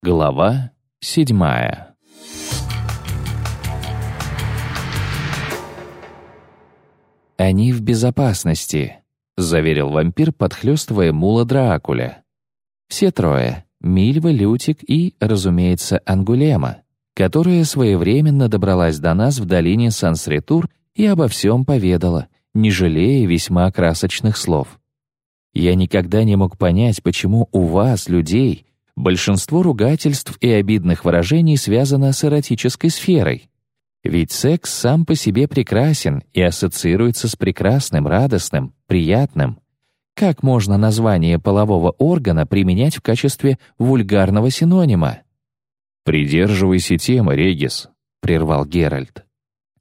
Глава седьмая «Они в безопасности», — заверил вампир, подхлёстывая мула Дракуля. «Все трое — Мильва, Лютик и, разумеется, Ангулема, которая своевременно добралась до нас в долине Сансритур и обо всем поведала, не жалея весьма красочных слов. Я никогда не мог понять, почему у вас, людей, большинство ругательств и обидных выражений связано с эротической сферой. Ведь секс сам по себе прекрасен и ассоциируется с прекрасным, радостным, приятным. Как можно название полового органа применять в качестве вульгарного синонима? «Придерживайся темы, Регис», — прервал Геральт.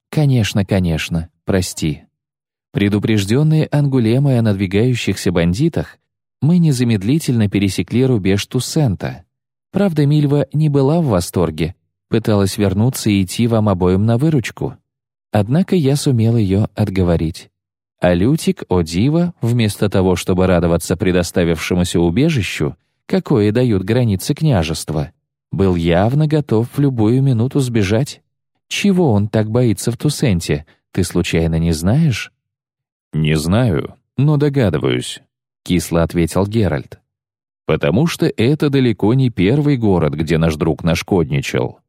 «Конечно, конечно, прости». Предупрежденные ангулемой о надвигающихся бандитах, мы незамедлительно пересекли рубеж Туссента. Правда, Мильва не была в восторге, пыталась вернуться и идти вам обоим на выручку. Однако я сумел ее отговорить. А Лютик, о диво, вместо того, чтобы радоваться предоставившемуся убежищу, какое дают границы княжества, был явно готов в любую минуту сбежать. Чего он так боится в Тусенте, ты случайно не знаешь? «Не знаю, но догадываюсь», — кисло ответил Геральт. «Потому что это далеко не первый город, где наш друг нашкодничал.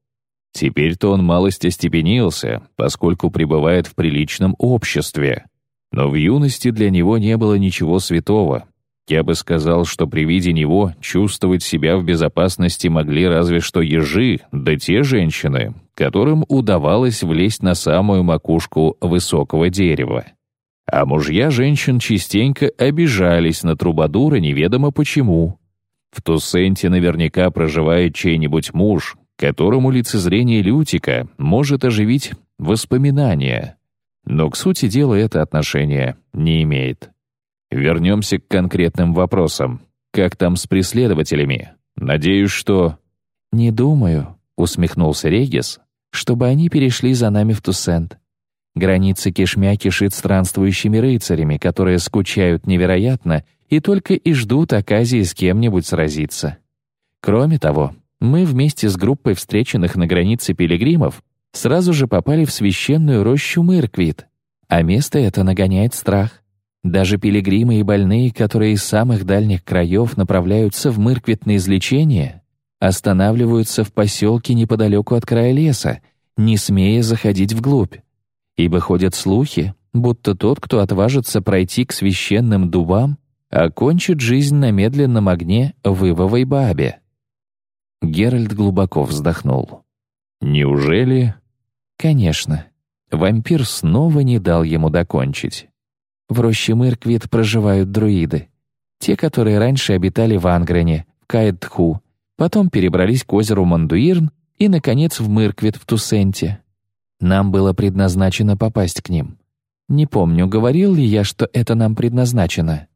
Теперь-то он малость остепенился, поскольку пребывает в приличном обществе. Но в юности для него не было ничего святого. Я бы сказал, что при виде него чувствовать себя в безопасности могли разве что ежи, да те женщины, которым удавалось влезть на самую макушку высокого дерева. А мужья женщин частенько обижались на трубадура неведомо почему. В Туссенте наверняка проживает чей-нибудь муж, которому лицезрение Лютика может оживить воспоминания. Но к сути дела это отношение не имеет. Вернемся к конкретным вопросам. Как там с преследователями? Надеюсь, что... «Не думаю», — усмехнулся Регис, «чтобы они перешли за нами в Туссент. Граница кишмя кишит странствующими рыцарями, которые скучают невероятно и только и ждут оказии с кем-нибудь сразиться. Кроме того, мы вместе с группой встреченных на границе пилигримов сразу же попали в священную рощу Мырквит, а место это нагоняет страх. Даже пилигримы и больные, которые из самых дальних краев направляются в Мырквит на излечение, останавливаются в поселке неподалеку от края леса, не смея заходить вглубь ибо ходят слухи, будто тот, кто отважится пройти к священным дубам, окончит жизнь на медленном огне в Ивовой бабе. Геральт глубоко вздохнул. «Неужели?» «Конечно». Вампир снова не дал ему докончить. В роще Мырквит проживают друиды. Те, которые раньше обитали в Ангрене, в Каэдтху, потом перебрались к озеру Мандуирн и, наконец, в Мырквит в Тусенте. Нам было предназначено попасть к ним. Не помню, говорил ли я, что это нам предназначено.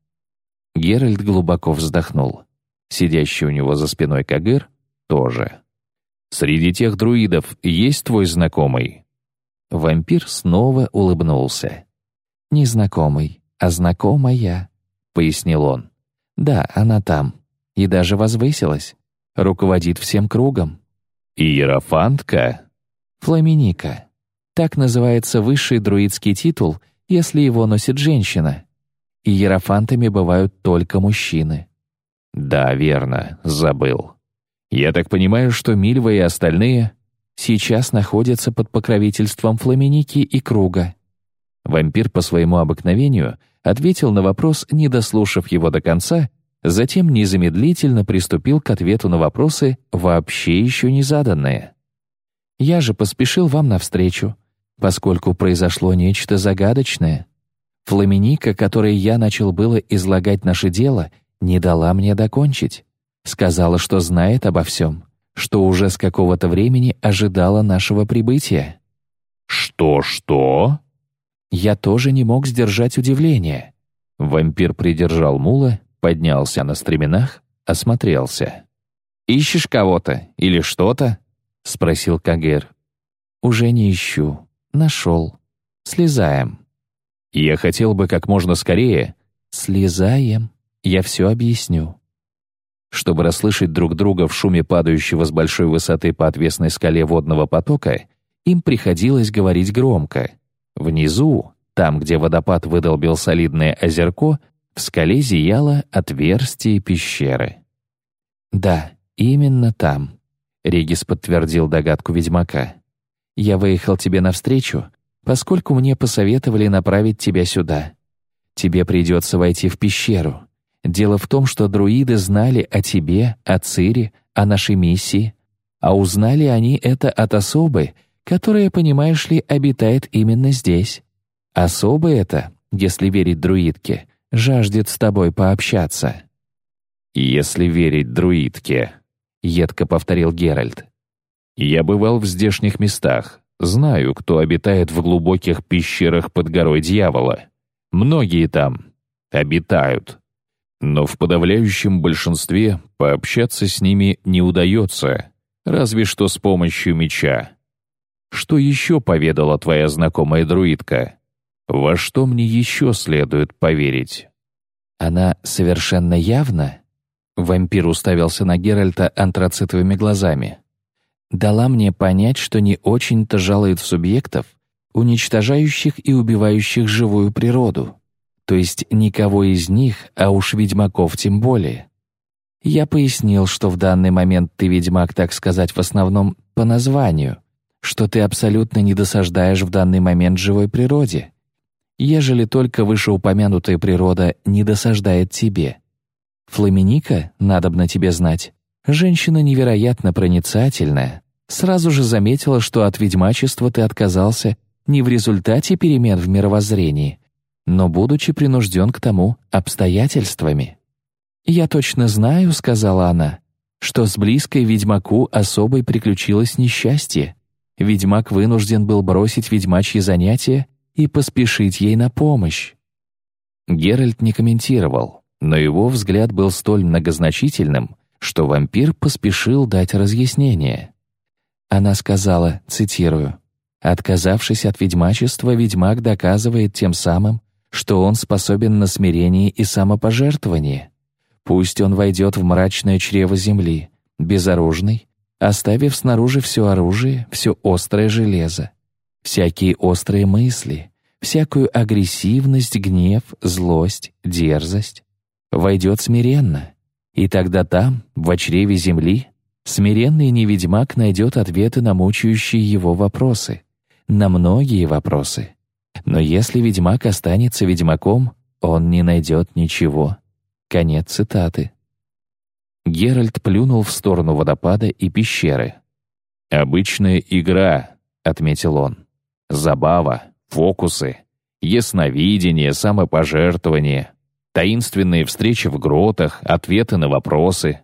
Геральт глубоко вздохнул. Сидящий у него за спиной Кагыр тоже. «Среди тех друидов есть твой знакомый?» Вампир снова улыбнулся. «Незнакомый, а знакомая», — пояснил он. «Да, она там. И даже возвысилась. Руководит всем кругом». «Иерофантка?» «Фламиника», так называется высший друидский титул, если его носит женщина. И иерофантами бывают только мужчины. Да, верно, забыл. Я так понимаю, что Мильва и остальные сейчас находятся под покровительством Фламеники и Круга. Вампир по своему обыкновению ответил на вопрос, не дослушав его до конца, затем незамедлительно приступил к ответу на вопросы, вообще еще не заданные. «Я же поспешил вам навстречу поскольку произошло нечто загадочное. Фламиника, которой я начал было излагать наше дело, не дала мне докончить. Сказала, что знает обо всем, что уже с какого-то времени ожидала нашего прибытия. «Что-что?» Я тоже не мог сдержать удивление. Вампир придержал мула, поднялся на стременах, осмотрелся. «Ищешь кого-то или что-то?» — спросил Кагер. «Уже не ищу. Нашел. Слезаем. Я хотел бы как можно скорее. Слезаем. Я все объясню. Чтобы расслышать друг друга в шуме падающего с большой высоты по отвесной скале водного потока, им приходилось говорить громко. Внизу, там, где водопад выдолбил солидное озерко, в скале зияло отверстие пещеры. «Да, именно там», — Регис подтвердил догадку ведьмака. «Я выехал тебе навстречу, поскольку мне посоветовали направить тебя сюда. Тебе придется войти в пещеру. Дело в том, что друиды знали о тебе, о Цире, о нашей миссии, а узнали они это от особы, которая, понимаешь ли, обитает именно здесь. Особа это, если верить друидке, жаждет с тобой пообщаться». «Если верить друидке», — едко повторил Геральт. «Я бывал в здешних местах, знаю, кто обитает в глубоких пещерах под горой дьявола. Многие там обитают. Но в подавляющем большинстве пообщаться с ними не удается, разве что с помощью меча. Что еще поведала твоя знакомая друидка? Во что мне еще следует поверить? Она совершенно явно, вампир уставился на Геральта антрацитовыми глазами, дала мне понять, что не очень-то жалует субъектов, уничтожающих и убивающих живую природу, то есть никого из них, а уж ведьмаков тем более. Я пояснил, что в данный момент ты ведьмак, так сказать, в основном по названию, что ты абсолютно не досаждаешь в данный момент живой природе, ежели только вышеупомянутая природа не досаждает тебе. Фламиника, надобно тебе знать, женщина невероятно проницательная, сразу же заметила, что от ведьмачества ты отказался не в результате перемен в мировоззрении, но будучи принужден к тому обстоятельствами. «Я точно знаю», — сказала она, «что с близкой ведьмаку особой приключилось несчастье. Ведьмак вынужден был бросить ведьмачьи занятия и поспешить ей на помощь». Геральт не комментировал, но его взгляд был столь многозначительным, что вампир поспешил дать разъяснение. Она сказала, цитирую, Отказавшись от ведьмачества, ведьмак доказывает тем самым, что он способен на смирение и самопожертвование. Пусть он войдет в мрачное чрево земли, безоружный, оставив снаружи все оружие, все острое железо, всякие острые мысли, всякую агрессивность, гнев, злость, дерзость. Войдет смиренно, и тогда там, в чреве земли, смиренный неведьмак найдет ответы на мучающие его вопросы на многие вопросы. Но если ведьмак останется ведьмаком, он не найдет ничего. Конец цитаты. Геральт плюнул в сторону водопада и пещеры. «Обычная игра», — отметил он. «Забава, фокусы, ясновидение, самопожертвование, таинственные встречи в гротах, ответы на вопросы.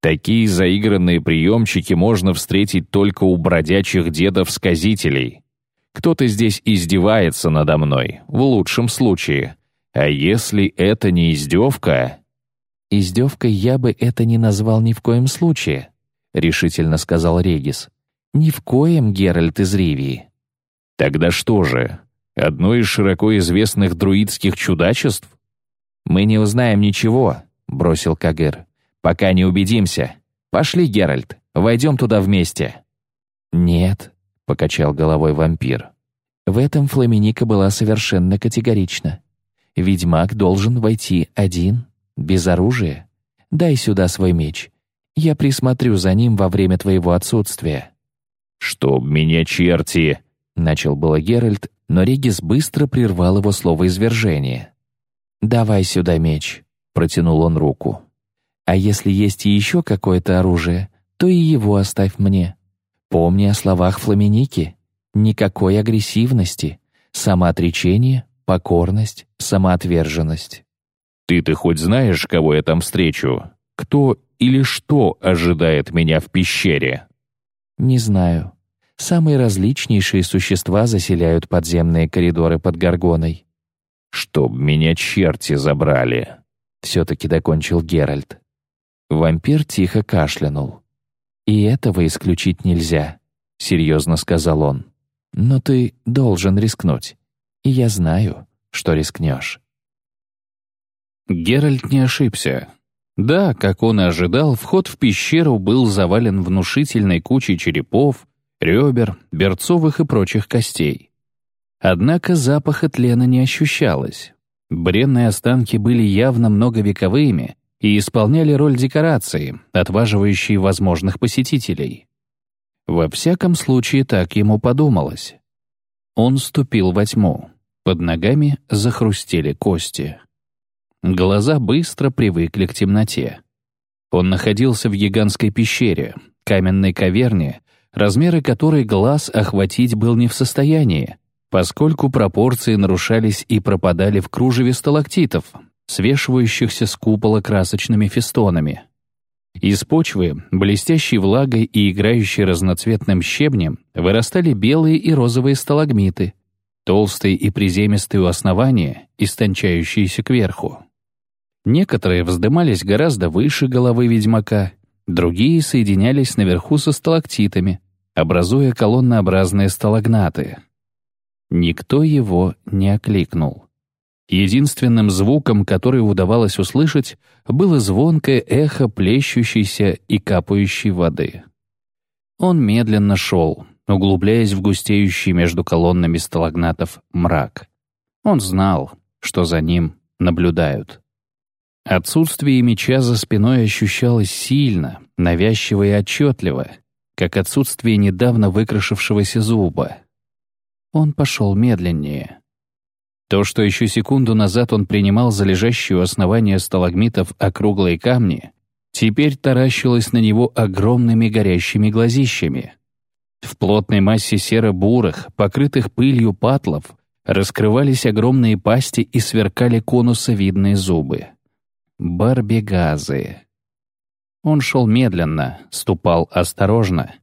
Такие заигранные приемчики можно встретить только у бродячих дедов-сказителей. Кто-то здесь издевается надо мной, в лучшем случае. А если это не издевка... «Издевкой я бы это не назвал ни в коем случае», — решительно сказал Регис. «Ни в коем, Геральт из Ривии». «Тогда что же, одно из широко известных друидских чудачеств?» «Мы не узнаем ничего», — бросил Кагыр. «Пока не убедимся. Пошли, Геральт, войдем туда вместе». «Нет», покачал головой вампир. В этом Фламиника была совершенно категорична. Ведьмак должен войти один, без оружия. Дай сюда свой меч. Я присмотрю за ним во время твоего отсутствия. Чтоб меня черти, начал было Геральт, но Регис быстро прервал его слово извержения. Давай сюда меч, протянул он руку. А если есть еще какое-то оружие, то и его оставь мне. Помни о словах Фламиники. Никакой агрессивности, самоотречение, покорность, самоотверженность. «Ты-то хоть знаешь, кого я там встречу? Кто или что ожидает меня в пещере?» «Не знаю. Самые различнейшие существа заселяют подземные коридоры под Горгоной». «Чтоб меня черти забрали», — все-таки докончил Геральт. Вампир тихо кашлянул. «И этого исключить нельзя», — серьезно сказал он. «Но ты должен рискнуть. И я знаю, что рискнешь». Геральт не ошибся. Да, как он и ожидал, вход в пещеру был завален внушительной кучей черепов, ребер, берцовых и прочих костей. Однако запаха тлена не ощущалось. Бренные останки были явно многовековыми и исполняли роль декорации, отваживающей возможных посетителей. Во всяком случае, так ему подумалось. Он ступил во тьму. Под ногами захрустели кости. Глаза быстро привыкли к темноте. Он находился в гигантской пещере, каменной каверне, размеры которой глаз охватить был не в состоянии, поскольку пропорции нарушались и пропадали в кружеве сталактитов, свешивающихся с купола красочными фестонами. Из почвы, блестящей влагой и играющей разноцветным щебнем, вырастали белые и розовые сталагмиты, толстые и приземистые у основания, истончающиеся кверху. Некоторые вздымались гораздо выше головы ведьмака, другие соединялись наверху со сталактитами, образуя колоннообразные сталагнаты. Никто его не окликнул. Единственным звуком, который удавалось услышать, было звонкое эхо плещущейся и капающей воды. Он медленно шел, углубляясь в густеющий между колоннами сталагнатов мрак. Он знал, что за ним наблюдают. Отсутствие меча за спиной ощущалось сильно, навязчиво и отчетливо, как отсутствие недавно выкрашившегося зуба. Он пошел медленнее. То, что еще секунду назад он принимал за лежащие у основания сталагмитов округлые камни, теперь таращилось на него огромными горящими глазищами. В плотной массе серо-бурых, покрытых пылью патлов, раскрывались огромные пасти и сверкали конусовидные зубы. Барбигазы. Он шел медленно, ступал осторожно.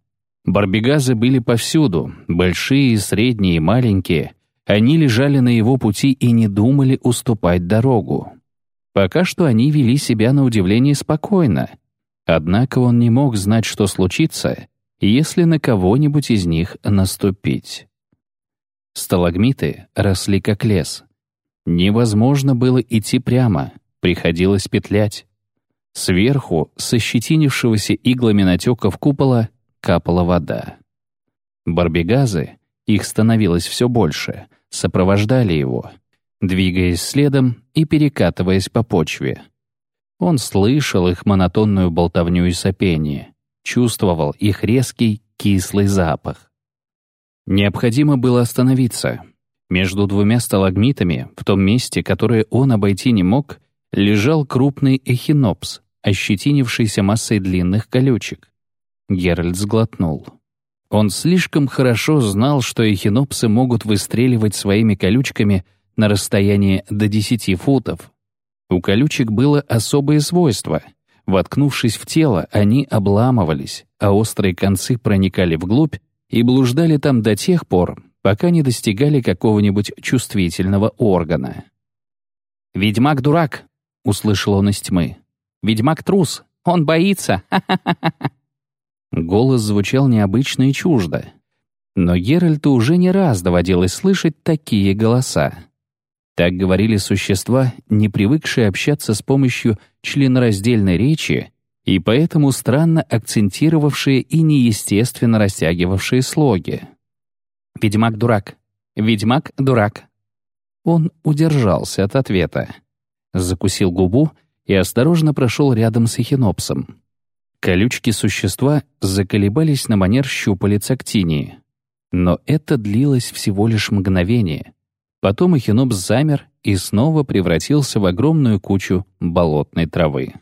Барбигазы были повсюду, большие, средние и маленькие. Они лежали на его пути и не думали уступать дорогу. Пока что они вели себя на удивление спокойно. Однако он не мог знать, что случится, если на кого-нибудь из них наступить. Сталагмиты росли как лес. Невозможно было идти прямо — Приходилось петлять. Сверху, со щетинившегося иглами натеков купола, капала вода. Барбигазы, их становилось все больше, сопровождали его, двигаясь следом и перекатываясь по почве. Он слышал их монотонную болтовню и сопение, чувствовал их резкий, кислый запах. Необходимо было остановиться. Между двумя сталагмитами, в том месте, которое он обойти не мог, лежал крупный эхинопс, ощетинившийся массой длинных колючек. Геральт сглотнул. Он слишком хорошо знал, что эхинопсы могут выстреливать своими колючками на расстояние до 10 футов. У колючек было особое свойство. Воткнувшись в тело, они обламывались, а острые концы проникали вглубь и блуждали там до тех пор, пока не достигали какого-нибудь чувствительного органа. «Ведьмак дурак», услышал он из тьмы. «Ведьмак трус! Он боится! Голос звучал необычно и чуждо. Но Геральту уже не раз доводилось слышать такие голоса. Так говорили существа, не привыкшие общаться с помощью членораздельной речи и поэтому странно акцентировавшие и неестественно растягивавшие слоги. «Ведьмак дурак! Ведьмак дурак!» Он удержался от ответа закусил губу и осторожно прошел рядом с эхинопсом. Колючки существа заколебались на манер щупалец актинии. Но это длилось всего лишь мгновение. Потом эхинопс замер и снова превратился в огромную кучу болотной травы.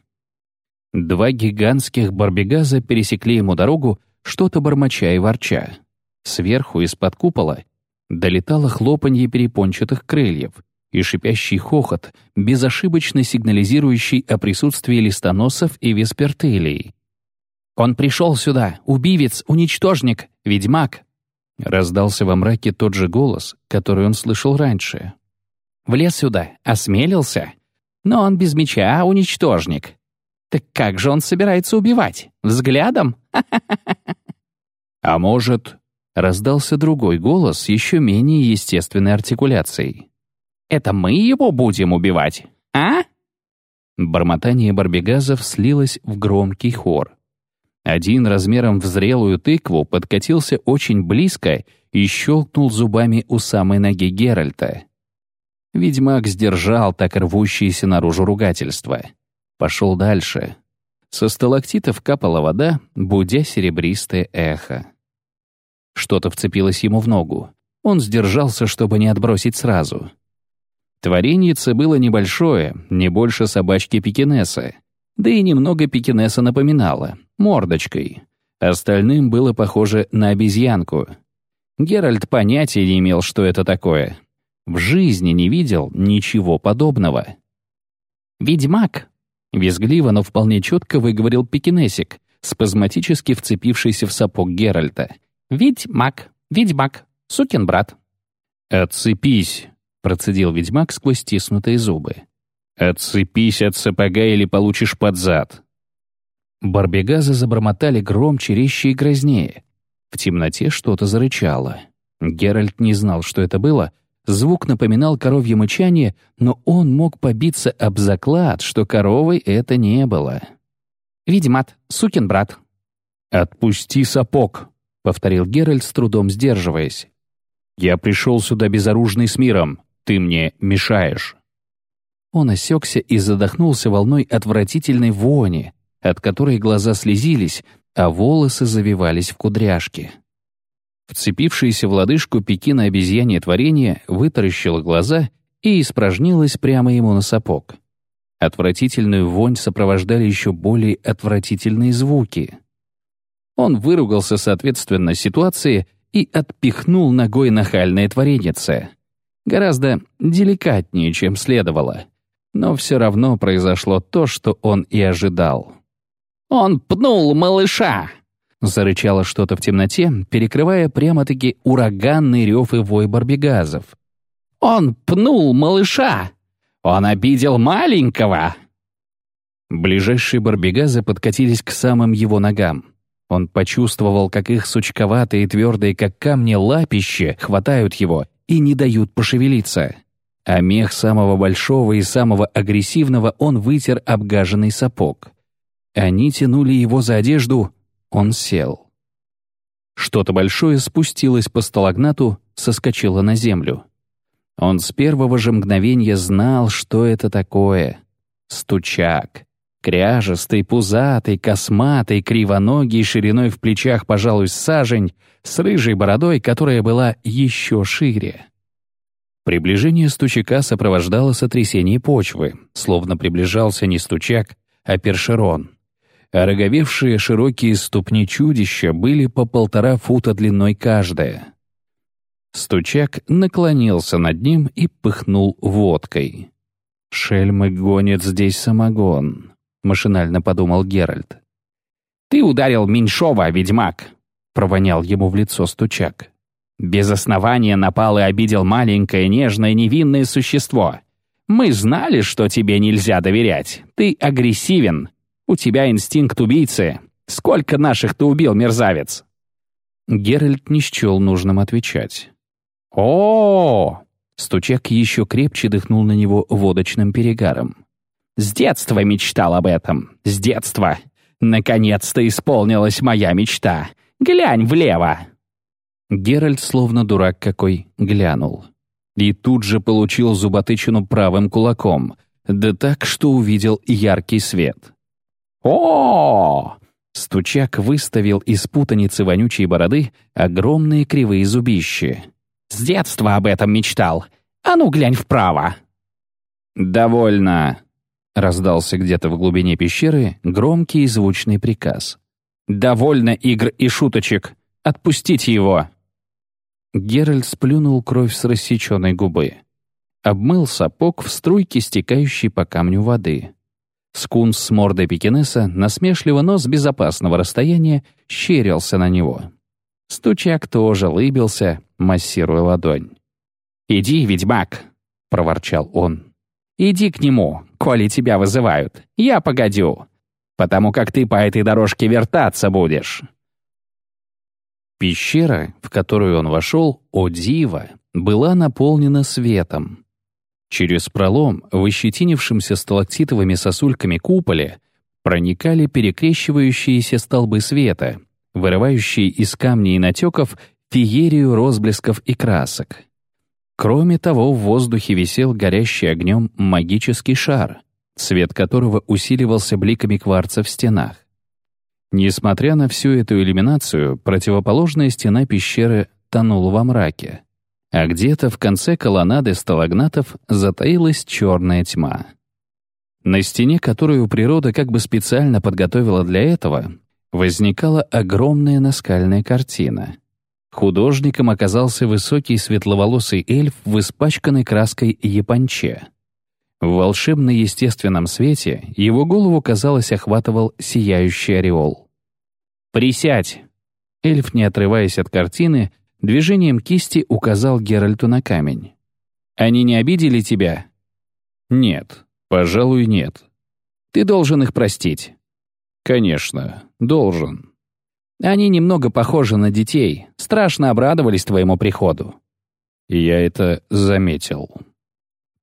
Два гигантских барбигаза пересекли ему дорогу, что-то бормоча и ворча. Сверху, из-под купола, долетало хлопанье перепончатых крыльев — и шипящий хохот, безошибочно сигнализирующий о присутствии листоносов и веспертелей. «Он пришел сюда! Убивец! Уничтожник! Ведьмак!» Раздался во мраке тот же голос, который он слышал раньше. «Влез сюда! Осмелился! Но он без меча, уничтожник! Так как же он собирается убивать? Взглядом? «А может...» — раздался другой голос с еще менее естественной артикуляцией. Это мы его будем убивать, а?» Бормотание барбигазов слилось в громкий хор. Один размером в зрелую тыкву подкатился очень близко и щелкнул зубами у самой ноги Геральта. Ведьмак сдержал так рвущееся наружу ругательство. Пошел дальше. Со сталактитов капала вода, будя серебристое эхо. Что-то вцепилось ему в ногу. Он сдержался, чтобы не отбросить сразу. Твореньице было небольшое, не больше собачки пекинеса. Да и немного пекинеса напоминало, мордочкой. Остальным было похоже на обезьянку. Геральт понятия не имел, что это такое. В жизни не видел ничего подобного. «Ведьмак!» — визгливо, но вполне четко выговорил пекинесик, спазматически вцепившийся в сапог Геральта. «Ведьмак! Ведьмак! Сукин брат!» «Отцепись!» — процедил ведьмак сквозь стиснутые зубы. «Отцепись от сапога или получишь под зад!» Барбегазы забормотали громче, резче и грознее. В темноте что-то зарычало. Геральт не знал, что это было. Звук напоминал коровье мычание, но он мог побиться об заклад, что коровой это не было. «Ведьмат, сукин брат». «Отпусти сапог», — повторил Геральт, с трудом сдерживаясь. «Я пришел сюда безоружный с миром. Ты мне мешаешь». Он осекся и задохнулся волной отвратительной вони, от которой глаза слезились, а волосы завивались в кудряшки. Вцепившаяся в лодыжку Пекина обезьянье творение вытаращила глаза и испражнилась прямо ему на сапог. Отвратительную вонь сопровождали еще более отвратительные звуки. Он выругался соответственно ситуации и отпихнул ногой нахальное твореннице. Гораздо деликатнее, чем следовало. Но все равно произошло то, что он и ожидал. «Он пнул малыша!» Зарычало что-то в темноте, перекрывая прямо-таки ураганный рев и вой барбигазов. «Он пнул малыша! Он обидел маленького!» Ближайшие барбигазы подкатились к самым его ногам. Он почувствовал, как их сучковатые твердые, как камни, лапища хватают его и не дают пошевелиться. А мех самого большого и самого агрессивного он вытер обгаженный сапог. Они тянули его за одежду, он сел. Что-то большое спустилось по сталагнату, соскочило на землю. Он с первого же мгновения знал, что это такое. Стучак. Кряжестый, пузатый, косматый, кривоногий, шириной в плечах, пожалуй, сажень, с рыжей бородой, которая была еще шире. Приближение стучака сопровождало сотрясение почвы, словно приближался не стучак, а першерон. А роговевшие широкие ступни чудища были по полтора фута длиной каждая. Стучак наклонился над ним и пыхнул водкой. «Шельмы гонят здесь самогон», — машинально подумал Геральт. «Ты ударил Меньшова, ведьмак!» — провонял ему в лицо стучак. «Без основания напал и обидел маленькое, нежное, невинное существо. Мы знали, что тебе нельзя доверять. Ты агрессивен. У тебя инстинкт убийцы. Сколько наших ты убил, мерзавец?» Геральт не счел нужным отвечать. о, Стучак еще крепче дыхнул на него водочным перегаром. С детства мечтал об этом. С детства. Наконец-то исполнилась моя мечта. Глянь влево!» Геральт, словно дурак какой, глянул. И тут же получил зуботычину правым кулаком, да так, что увидел яркий свет. о, Стучак выставил из путаницы вонючей бороды огромные кривые зубищи. «С детства об этом мечтал. А ну, глянь вправо!» «Довольно!» Раздался где-то в глубине пещеры громкий и звучный приказ. «Довольно игр и шуточек! Отпустите его!» Геральт сплюнул кровь с рассеченной губы. Обмыл сапог в струйке, стекающей по камню воды. Скунс с мордой пекинеса, насмешливо, но с безопасного расстояния, щерился на него. Стучак тоже лыбился, массируя ладонь. «Иди, ведьмак!» — проворчал он. Иди к нему, коли тебя вызывают. Я погодю. Потому как ты по этой дорожке вертаться будешь». Пещера, в которую он вошел, о диво, была наполнена светом. Через пролом в сталактитовыми сосульками куполе проникали перекрещивающиеся столбы света, вырывающие из камней и натеков феерию розблесков и красок. Кроме того, в воздухе висел горящий огнем магический шар, свет которого усиливался бликами кварца в стенах. Несмотря на всю эту иллюминацию, противоположная стена пещеры тонула во мраке, а где-то в конце колоннады сталагнатов затаилась черная тьма. На стене, которую природа как бы специально подготовила для этого, возникала огромная наскальная картина. Художником оказался высокий светловолосый эльф в испачканной краской японче. В волшебно-естественном свете его голову, казалось, охватывал сияющий ореол. «Присядь!» Эльф, не отрываясь от картины, движением кисти указал Геральту на камень. «Они не обидели тебя?» «Нет, пожалуй, нет. Ты должен их простить». «Конечно, должен». Они немного похожи на детей, страшно обрадовались твоему приходу». Я это заметил.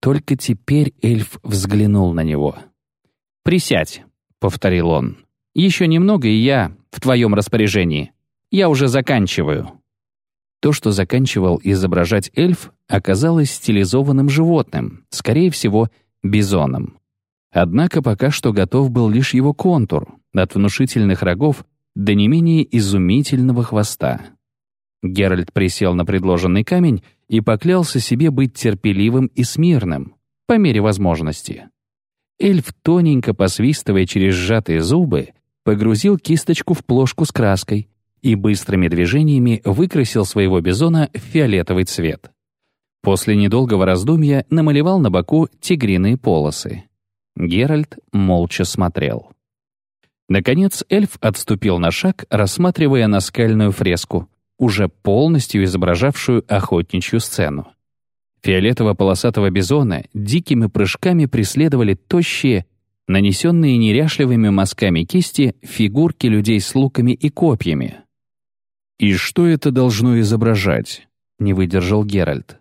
Только теперь эльф взглянул на него. «Присядь», — повторил он. «Еще немного, и я в твоем распоряжении. Я уже заканчиваю». То, что заканчивал изображать эльф, оказалось стилизованным животным, скорее всего, бизоном. Однако пока что готов был лишь его контур. От внушительных рогов до не менее изумительного хвоста. Геральт присел на предложенный камень и поклялся себе быть терпеливым и смирным, по мере возможности. Эльф, тоненько посвистывая через сжатые зубы, погрузил кисточку в плошку с краской и быстрыми движениями выкрасил своего бизона в фиолетовый цвет. После недолгого раздумья намалевал на боку тигриные полосы. Геральт молча смотрел. Наконец эльф отступил на шаг, рассматривая наскальную фреску, уже полностью изображавшую охотничью сцену. Фиолетово-полосатого бизона дикими прыжками преследовали тощие, нанесенные неряшливыми мазками кисти, фигурки людей с луками и копьями. «И что это должно изображать?» — не выдержал Геральт.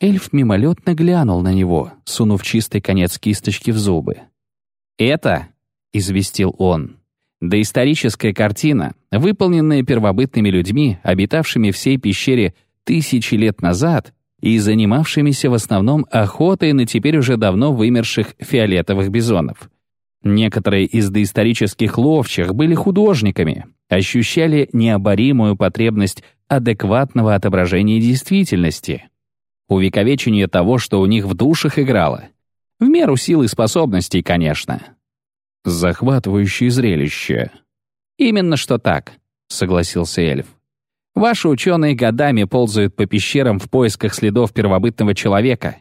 Эльф мимолетно глянул на него, сунув чистый конец кисточки в зубы. «Это — известил он. Доисторическая картина, выполненная первобытными людьми, обитавшими в сей пещере тысячи лет назад и занимавшимися в основном охотой на теперь уже давно вымерших фиолетовых бизонов. Некоторые из доисторических ловчих были художниками, ощущали необоримую потребность адекватного отображения действительности, увековечение того, что у них в душах играло. В меру сил и способностей, конечно. Захватывающее зрелище. «Именно что так», — согласился эльф. «Ваши ученые годами ползают по пещерам в поисках следов первобытного человека.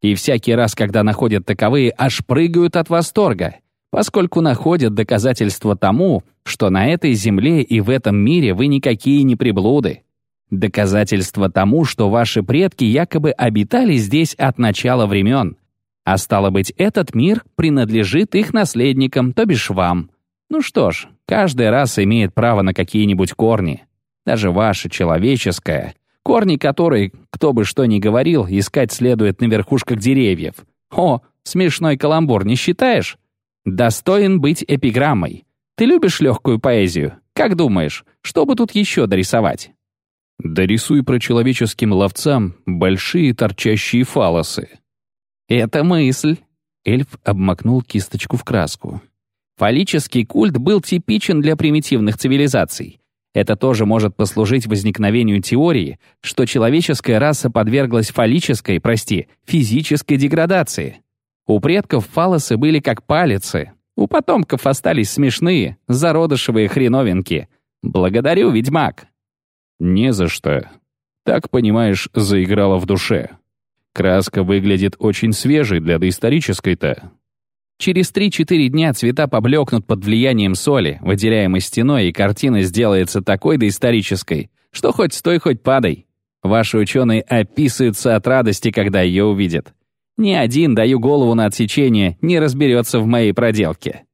И всякий раз, когда находят таковые, аж прыгают от восторга, поскольку находят доказательства тому, что на этой земле и в этом мире вы никакие не приблуды. Доказательства тому, что ваши предки якобы обитали здесь от начала времен. А стало быть, этот мир принадлежит их наследникам, то бишь вам. Ну что ж, каждая раса имеет право на какие-нибудь корни. Даже ваша человеческая. Корни которой, кто бы что ни говорил, искать следует на верхушках деревьев. О, смешной каламбур, не считаешь? Достоин быть эпиграммой. Ты любишь легкую поэзию? Как думаешь, что бы тут еще дорисовать? Дорисуй про человеческим ловцам большие торчащие фалосы. «Это мысль». Эльф обмакнул кисточку в краску. Фаллический культ был типичен для примитивных цивилизаций. Это тоже может послужить возникновению теории, что человеческая раса подверглась фаллической, прости, физической деградации. У предков фалосы были как палицы, у потомков остались смешные, зародышевые хреновинки. Благодарю, ведьмак. Не за что. Так, понимаешь, заиграла в душе. Краска выглядит очень свежей для доисторической-то. Через 3-4 дня цвета поблекнут под влиянием соли, выделяемой стеной, и картина сделается такой доисторической, что хоть стой, хоть падай. Ваши ученые описываются от радости, когда ее увидят. Ни один, даю голову на отсечение, не разберется в моей проделке.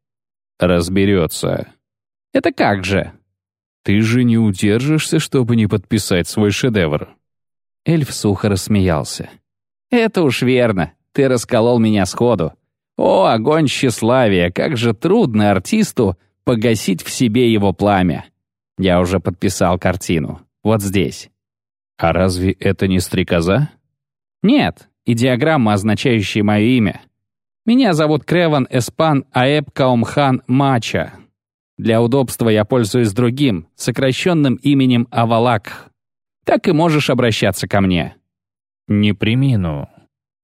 Разберется. Это как же? Ты же не удержишься, чтобы не подписать свой шедевр. Эльф сухо рассмеялся. «Это уж верно. Ты расколол меня сходу. О, огонь тщеславия, как же трудно артисту погасить в себе его пламя. Я уже подписал картину. Вот здесь. А разве это не стрекоза? Нет, и диаграмма, означающая мое имя. Меня зовут Креван Эспан Аэб Каумхан Мача. Для удобства я пользуюсь другим, сокращенным именем Авалак. Так и можешь обращаться ко мне. Не примину.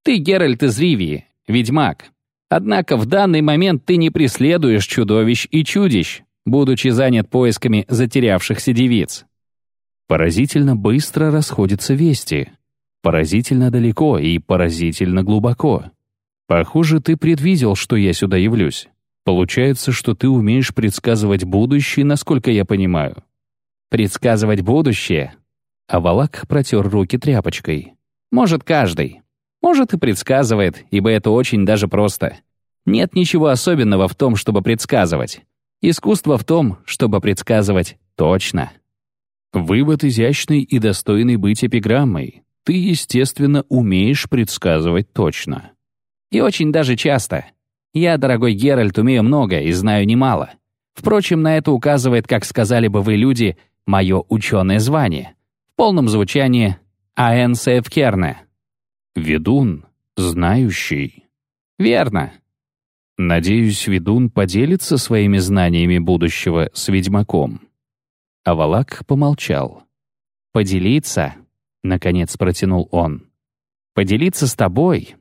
Ты Геральт из Ривии, ведьмак. Однако в данный момент ты не преследуешь чудовищ и чудищ, будучи занят поисками затерявшихся девиц. Поразительно быстро расходятся вести. Поразительно далеко и поразительно глубоко. Похоже, ты предвидел, что я сюда явлюсь. Получается, что ты умеешь предсказывать будущее, насколько я понимаю. Предсказывать будущее? А Валак протер руки тряпочкой. Может, каждый. Может, и предсказывает, ибо это очень даже просто. Нет ничего особенного в том, чтобы предсказывать. Искусство в том, чтобы предсказывать точно. Вывод изящный и достойный быть эпиграммой. Ты, естественно, умеешь предсказывать точно. И очень даже часто. Я, дорогой Геральт, умею много и знаю немало. Впрочем, на это указывает, как сказали бы вы, люди, мое ученое звание. В полном звучании «Аэн Сейфкерне». «Ведун, знающий». «Верно». «Надеюсь, ведун поделится своими знаниями будущего с ведьмаком». Авалак помолчал. «Поделиться?» — наконец протянул он. «Поделиться с тобой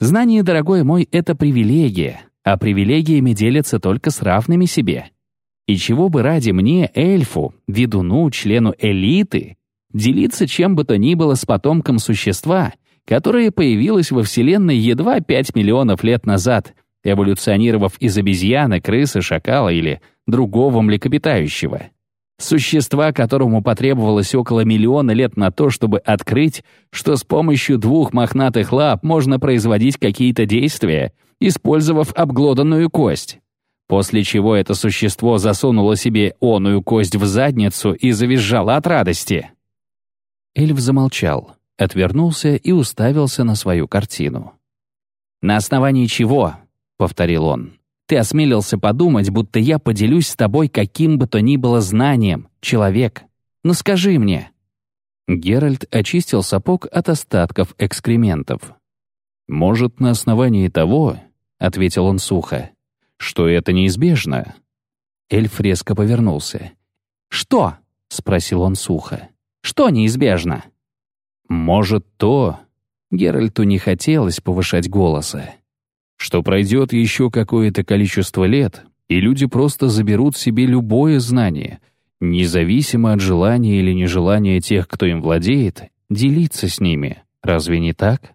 Знание, дорогой мой, — это привилегия, а привилегиями делятся только с равными себе. И чего бы ради мне, эльфу, ведуну, члену элиты, делиться чем бы то ни было с потомком существа, которое появилось во Вселенной едва 5 миллионов лет назад, эволюционировав из обезьяны, крысы, шакала или другого млекопитающего. Существа, которому потребовалось около миллиона лет на то, чтобы открыть, что с помощью двух мохнатых лап можно производить какие-то действия, использовав обглоданную кость. После чего это существо засунуло себе оную кость в задницу и завизжало от радости. Эльф замолчал, отвернулся и уставился на свою картину. «На основании чего?» — повторил он. Ты осмелился подумать, будто я поделюсь с тобой каким бы то ни было знанием, человек. Но ну скажи мне». Геральт очистил сапог от остатков экскрементов. «Может, на основании того, — ответил он сухо, — что это неизбежно?» Эльф резко повернулся. «Что?» — спросил он сухо. «Что неизбежно?» «Может, то...» Геральту не хотелось повышать голоса что пройдет еще какое-то количество лет, и люди просто заберут себе любое знание, независимо от желания или нежелания тех, кто им владеет, делиться с ними. Разве не так?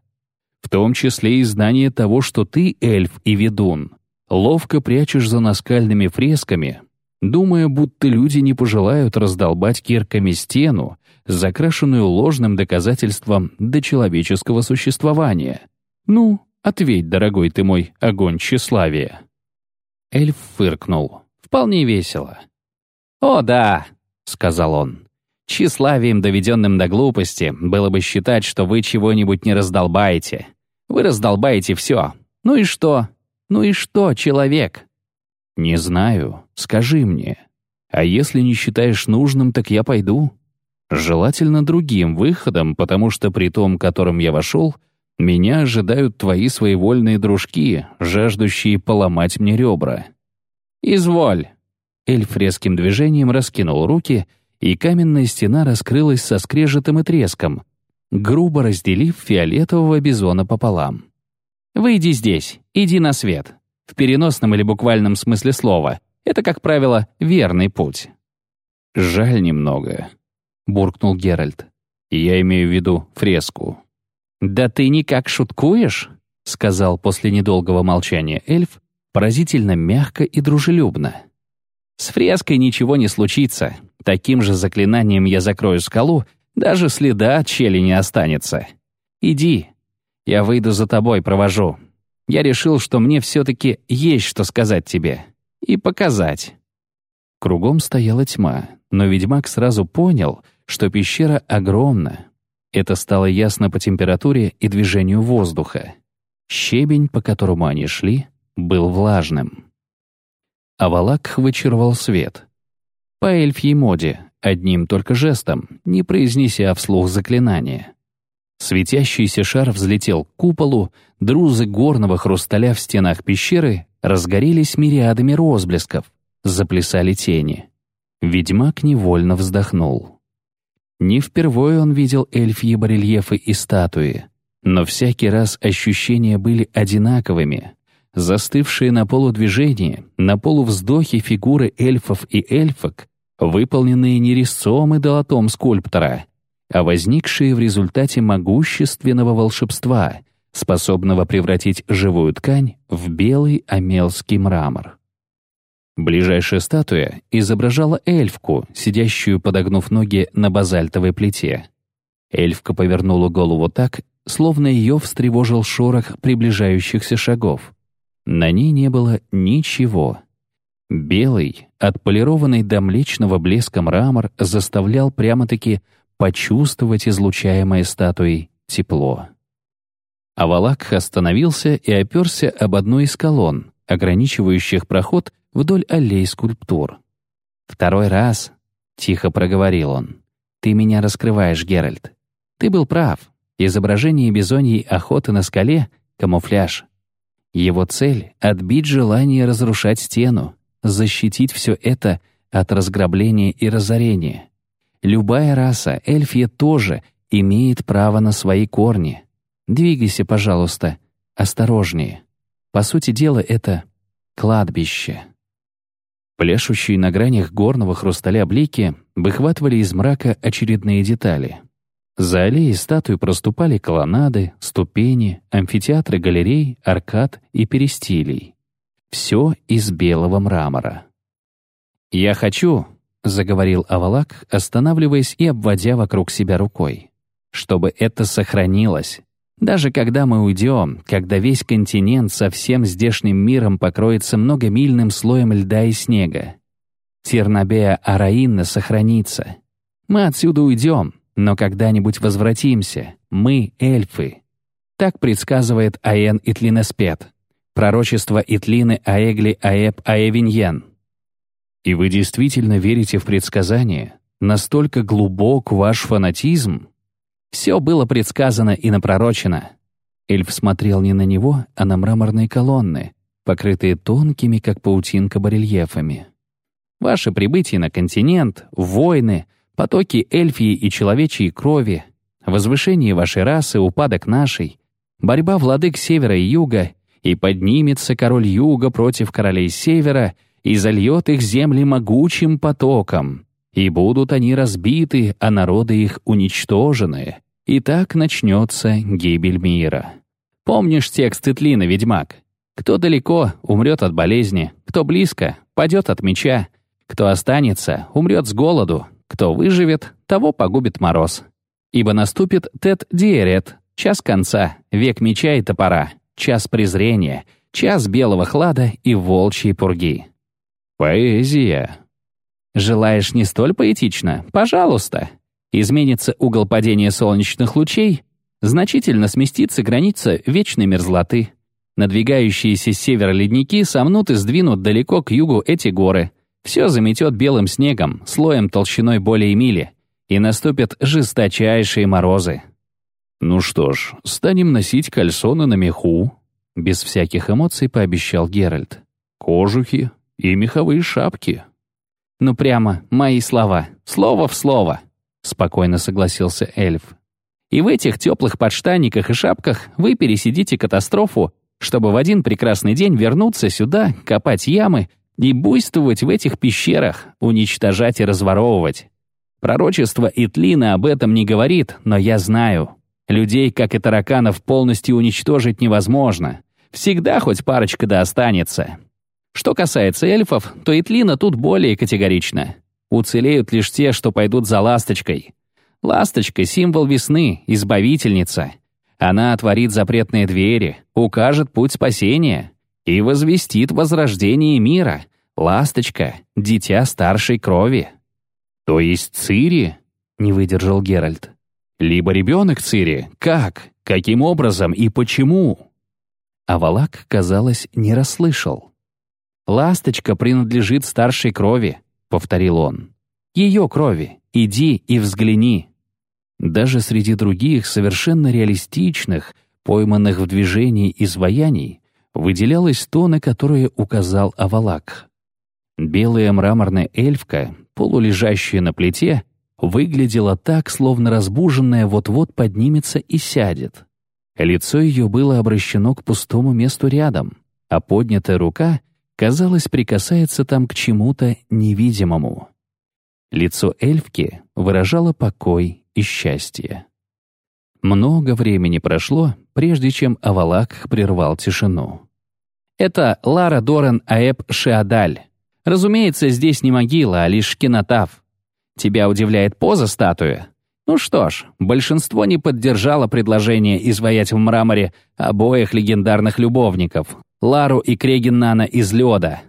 В том числе и знание того, что ты, эльф и ведун, ловко прячешь за наскальными фресками, думая, будто люди не пожелают раздолбать кирками стену, закрашенную ложным доказательством до человеческого существования. Ну, Ответь, дорогой ты мой, огонь тщеславия». Эльф фыркнул. Вполне весело. «О, да», — сказал он. «Тщеславием, доведенным до глупости, было бы считать, что вы чего-нибудь не раздолбаете. Вы раздолбаете все. Ну и что? Ну и что, человек?» «Не знаю. Скажи мне. А если не считаешь нужным, так я пойду. Желательно другим выходом, потому что при том, которым я вошел, — меня ожидают твои своевольные дружки, жаждущие поломать мне ребра. Изволь. Эльф резким движением раскинул руки, и каменная стена раскрылась со скрежетом и треском, грубо разделив фиолетового бизона пополам. «Выйди здесь, иди на свет. В переносном или буквальном смысле слова. Это, как правило, верный путь». «Жаль немного», — буркнул Геральт. «Я имею в виду фреску». «Да ты никак шуткуешь?» — сказал после недолгого молчания эльф, поразительно мягко и дружелюбно. «С фреской ничего не случится. Таким же заклинанием я закрою скалу, даже следа от щели не останется. Иди. Я выйду за тобой, провожу. Я решил, что мне все-таки есть что сказать тебе. И показать». Кругом стояла тьма, но ведьмак сразу понял, что пещера огромна, это стало ясно по температуре и движению воздуха. Щебень, по которому они шли, был влажным. Авалак вычервал свет. По эльфьей моде, одним только жестом, не произнеся вслух заклинания. Светящийся шар взлетел к куполу, друзы горного хрусталя в стенах пещеры разгорелись мириадами розблесков, заплясали тени. Ведьмак невольно вздохнул. Не впервые он видел эльфьи барельефы и статуи, но всякий раз ощущения были одинаковыми. Застывшие на полудвижении, на полувздохе фигуры эльфов и эльфок, выполненные не резцом и долотом скульптора, а возникшие в результате могущественного волшебства, способного превратить живую ткань в белый амелский мрамор. Ближайшая статуя изображала эльфку, сидящую, подогнув ноги на базальтовой плите. Эльфка повернула голову так, словно ее встревожил шорох приближающихся шагов. На ней не было ничего. Белый, отполированный до млечного блеска мрамор заставлял прямо-таки почувствовать излучаемое статуей тепло. Авалак остановился и оперся об одну из колонн, ограничивающих проход вдоль аллей скульптур. «Второй раз», — тихо проговорил он, — «ты меня раскрываешь, Геральт. Ты был прав. Изображение бизоньей охоты на скале — камуфляж. Его цель — отбить желание разрушать стену, защитить все это от разграбления и разорения. Любая раса, эльфия тоже, имеет право на свои корни. Двигайся, пожалуйста, осторожнее. По сути дела, это кладбище. Пляшущие на гранях горного хрусталя блики выхватывали из мрака очередные детали. За аллеей статуи проступали колоннады, ступени, амфитеатры галерей, аркад и перистилей. Все из белого мрамора. «Я хочу», — заговорил Авалак, останавливаясь и обводя вокруг себя рукой. «Чтобы это сохранилось. Даже когда мы уйдем, когда весь континент со всем здешним миром покроется многомильным слоем льда и снега. Тернабея Араинна сохранится. Мы отсюда уйдем, но когда-нибудь возвратимся. Мы — эльфы». Так предсказывает Аен Итлинеспет. Пророчество Итлины Аэгли Аэб Аэвиньен. И вы действительно верите в предсказания? Настолько глубок ваш фанатизм? Все было предсказано и напророчено. Эльф смотрел не на него, а на мраморные колонны, покрытые тонкими, как паутинка, барельефами. Ваше прибытие на континент, войны, потоки эльфии и человечьей крови, возвышение вашей расы, упадок нашей, борьба владык севера и юга, и поднимется король юга против королей севера — и зальет их земли могучим потоком, и будут они разбиты, а народы их уничтожены, и так начнется гибель мира. Помнишь текст Итлина, ведьмак? Кто далеко, умрет от болезни, кто близко, падет от меча, кто останется, умрет с голоду, кто выживет, того погубит мороз. Ибо наступит Тет Диерет, час конца, век меча и топора, час презрения, час белого хлада и волчьей пурги. Поэзия. Желаешь не столь поэтично? Пожалуйста. Изменится угол падения солнечных лучей, значительно сместится граница вечной мерзлоты. Надвигающиеся с севера ледники сомнут и сдвинут далеко к югу эти горы. Все заметет белым снегом, слоем толщиной более мили, и наступят жесточайшие морозы. «Ну что ж, станем носить кальсоны на меху», — без всяких эмоций пообещал Геральт. «Кожухи, и меховые шапки». «Ну прямо мои слова, слово в слово», — спокойно согласился эльф. «И в этих теплых подштанниках и шапках вы пересидите катастрофу, чтобы в один прекрасный день вернуться сюда, копать ямы и буйствовать в этих пещерах, уничтожать и разворовывать. Пророчество Итлина об этом не говорит, но я знаю. Людей, как и тараканов, полностью уничтожить невозможно. Всегда хоть парочка да останется. Что касается эльфов, то Итлина тут более категорична. Уцелеют лишь те, что пойдут за ласточкой. Ласточка — символ весны, избавительница. Она отворит запретные двери, укажет путь спасения и возвестит возрождение мира. Ласточка — дитя старшей крови. То есть Цири? Не выдержал Геральт. Либо ребенок Цири. Как? Каким образом и почему? а Валак, казалось, не расслышал. «Ласточка принадлежит старшей крови», — повторил он. «Ее крови. Иди и взгляни». Даже среди других совершенно реалистичных, пойманных в движении изваяний, выделялось то, на которое указал Авалак. Белая мраморная эльфка, полулежащая на плите, выглядела так, словно разбуженная вот-вот поднимется и сядет. Лицо ее было обращено к пустому месту рядом, а поднятая рука, казалось, прикасается там к чему-то невидимому. Лицо эльфки выражало покой и счастье. Много времени прошло, прежде чем Авалак прервал тишину. «Это Лара Доран Аэб Шиадаль. Разумеется, здесь не могила, а лишь кинотав. Тебя удивляет поза статуи? Ну что ж, большинство не поддержало предложение изваять в мраморе обоих легендарных любовников — Лару и Крегеннана из лёда.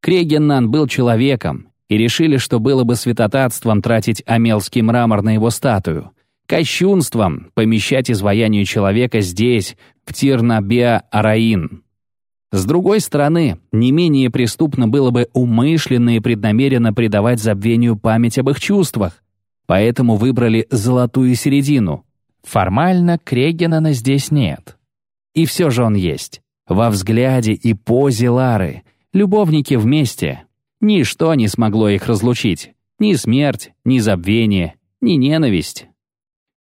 Крегеннан был человеком, и решили, что было бы святотатством тратить амелский мрамор на его статую, кощунством помещать изваяние человека здесь, в Тирнабеа-Араин. С другой стороны, не менее преступно было бы умышленно и преднамеренно предавать забвению память об их чувствах, поэтому выбрали золотую середину. Формально Крегенана здесь нет. И все же он есть. Во взгляде и позе Лары. Любовники вместе. Ничто не смогло их разлучить. Ни смерть, ни забвение, ни ненависть.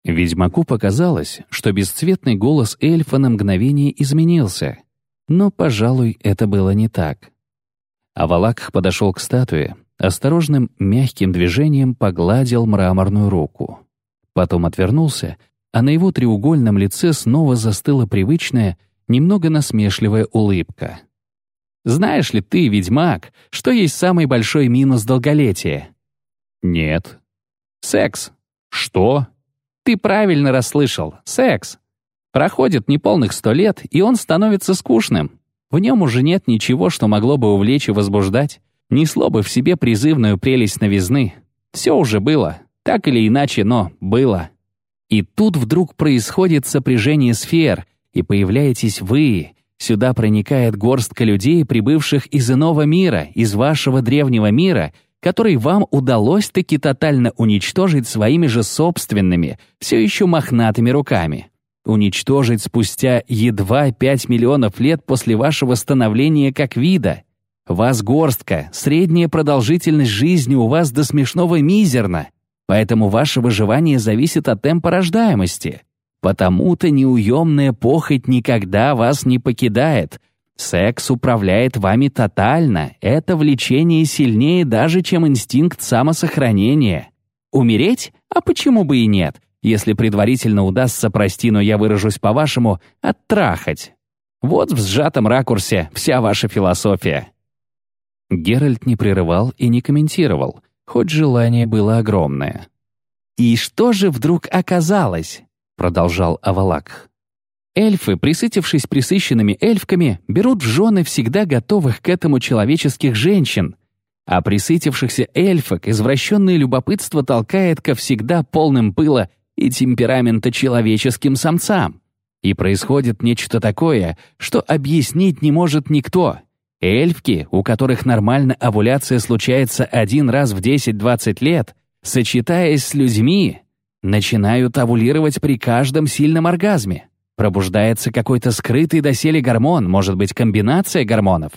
Ведьмаку показалось, что бесцветный голос эльфа на мгновение изменился — но, пожалуй, это было не так. Авалак подошел к статуе, осторожным мягким движением погладил мраморную руку. Потом отвернулся, а на его треугольном лице снова застыла привычная, немного насмешливая улыбка. «Знаешь ли ты, ведьмак, что есть самый большой минус долголетия?» «Нет». «Секс». «Что?» «Ты правильно расслышал. Секс. Проходит неполных сто лет, и он становится скучным. В нем уже нет ничего, что могло бы увлечь и возбуждать. Несло бы в себе призывную прелесть новизны. Все уже было. Так или иначе, но было. И тут вдруг происходит сопряжение сфер, и появляетесь вы. Сюда проникает горстка людей, прибывших из иного мира, из вашего древнего мира, который вам удалось таки тотально уничтожить своими же собственными, все еще мохнатыми руками уничтожить спустя едва 5 миллионов лет после вашего становления как вида. Вас горстка, средняя продолжительность жизни у вас до смешного мизерна, поэтому ваше выживание зависит от темпа рождаемости. Потому-то неуемная похоть никогда вас не покидает. Секс управляет вами тотально, это влечение сильнее даже, чем инстинкт самосохранения. Умереть? А почему бы и нет? если предварительно удастся, прости, но я выражусь по-вашему, оттрахать. Вот в сжатом ракурсе вся ваша философия». Геральт не прерывал и не комментировал, хоть желание было огромное. «И что же вдруг оказалось?» — продолжал Авалак. «Эльфы, присытившись присыщенными эльфками, берут в жены всегда готовых к этому человеческих женщин, а присытившихся эльфок извращенное любопытство толкает ко всегда полным пыла и темперамента человеческим самцам. И происходит нечто такое, что объяснить не может никто. Эльфки, у которых нормально овуляция случается один раз в 10-20 лет, сочетаясь с людьми, начинают овулировать при каждом сильном оргазме. Пробуждается какой-то скрытый доселе гормон, может быть, комбинация гормонов.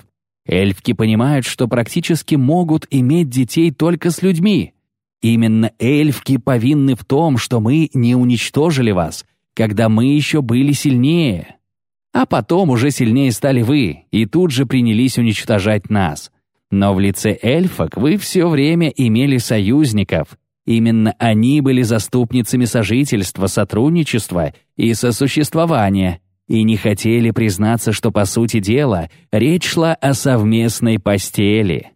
Эльфки понимают, что практически могут иметь детей только с людьми, Именно эльфки повинны в том, что мы не уничтожили вас, когда мы еще были сильнее. А потом уже сильнее стали вы, и тут же принялись уничтожать нас. Но в лице эльфок вы все время имели союзников. Именно они были заступницами сожительства, сотрудничества и сосуществования, и не хотели признаться, что, по сути дела, речь шла о совместной постели.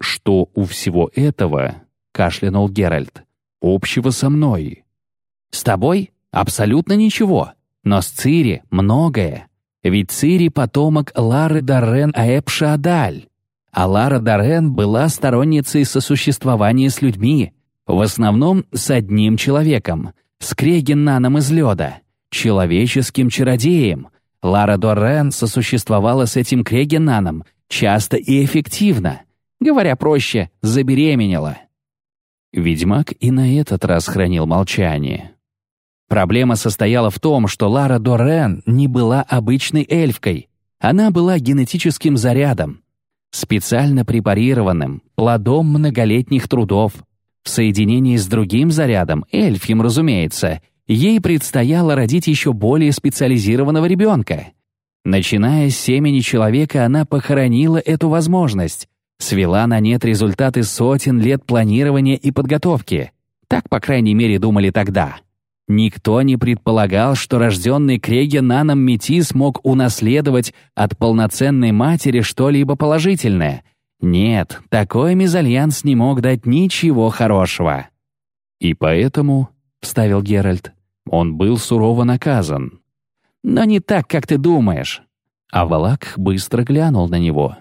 Что у всего этого кашлянул Геральт. «Общего со мной». «С тобой? Абсолютно ничего. Но с Цири многое. Ведь Цири — потомок Лары Даррен Аэпшадаль. А Лара Даррен была сторонницей сосуществования с людьми, в основном с одним человеком, с Крегеннаном из лёда, человеческим чародеем, Лара Доррен сосуществовала с этим Крегенаном часто и эффективно. Говоря проще, забеременела. Ведьмак и на этот раз хранил молчание. Проблема состояла в том, что Лара Доррен не была обычной эльфкой. Она была генетическим зарядом, специально препарированным, плодом многолетних трудов. В соединении с другим зарядом, эльфьем, разумеется, ей предстояло родить еще более специализированного ребенка. Начиная с семени человека, она похоронила эту возможность, свела на нет результаты сотен лет планирования и подготовки. Так, по крайней мере, думали тогда. Никто не предполагал, что рожденный Крегенаном Метис мог унаследовать от полноценной матери что-либо положительное. Нет, такой мезальянс не мог дать ничего хорошего. «И поэтому», — вставил Геральт, — «он был сурово наказан». «Но не так, как ты думаешь». А Валак быстро глянул на него.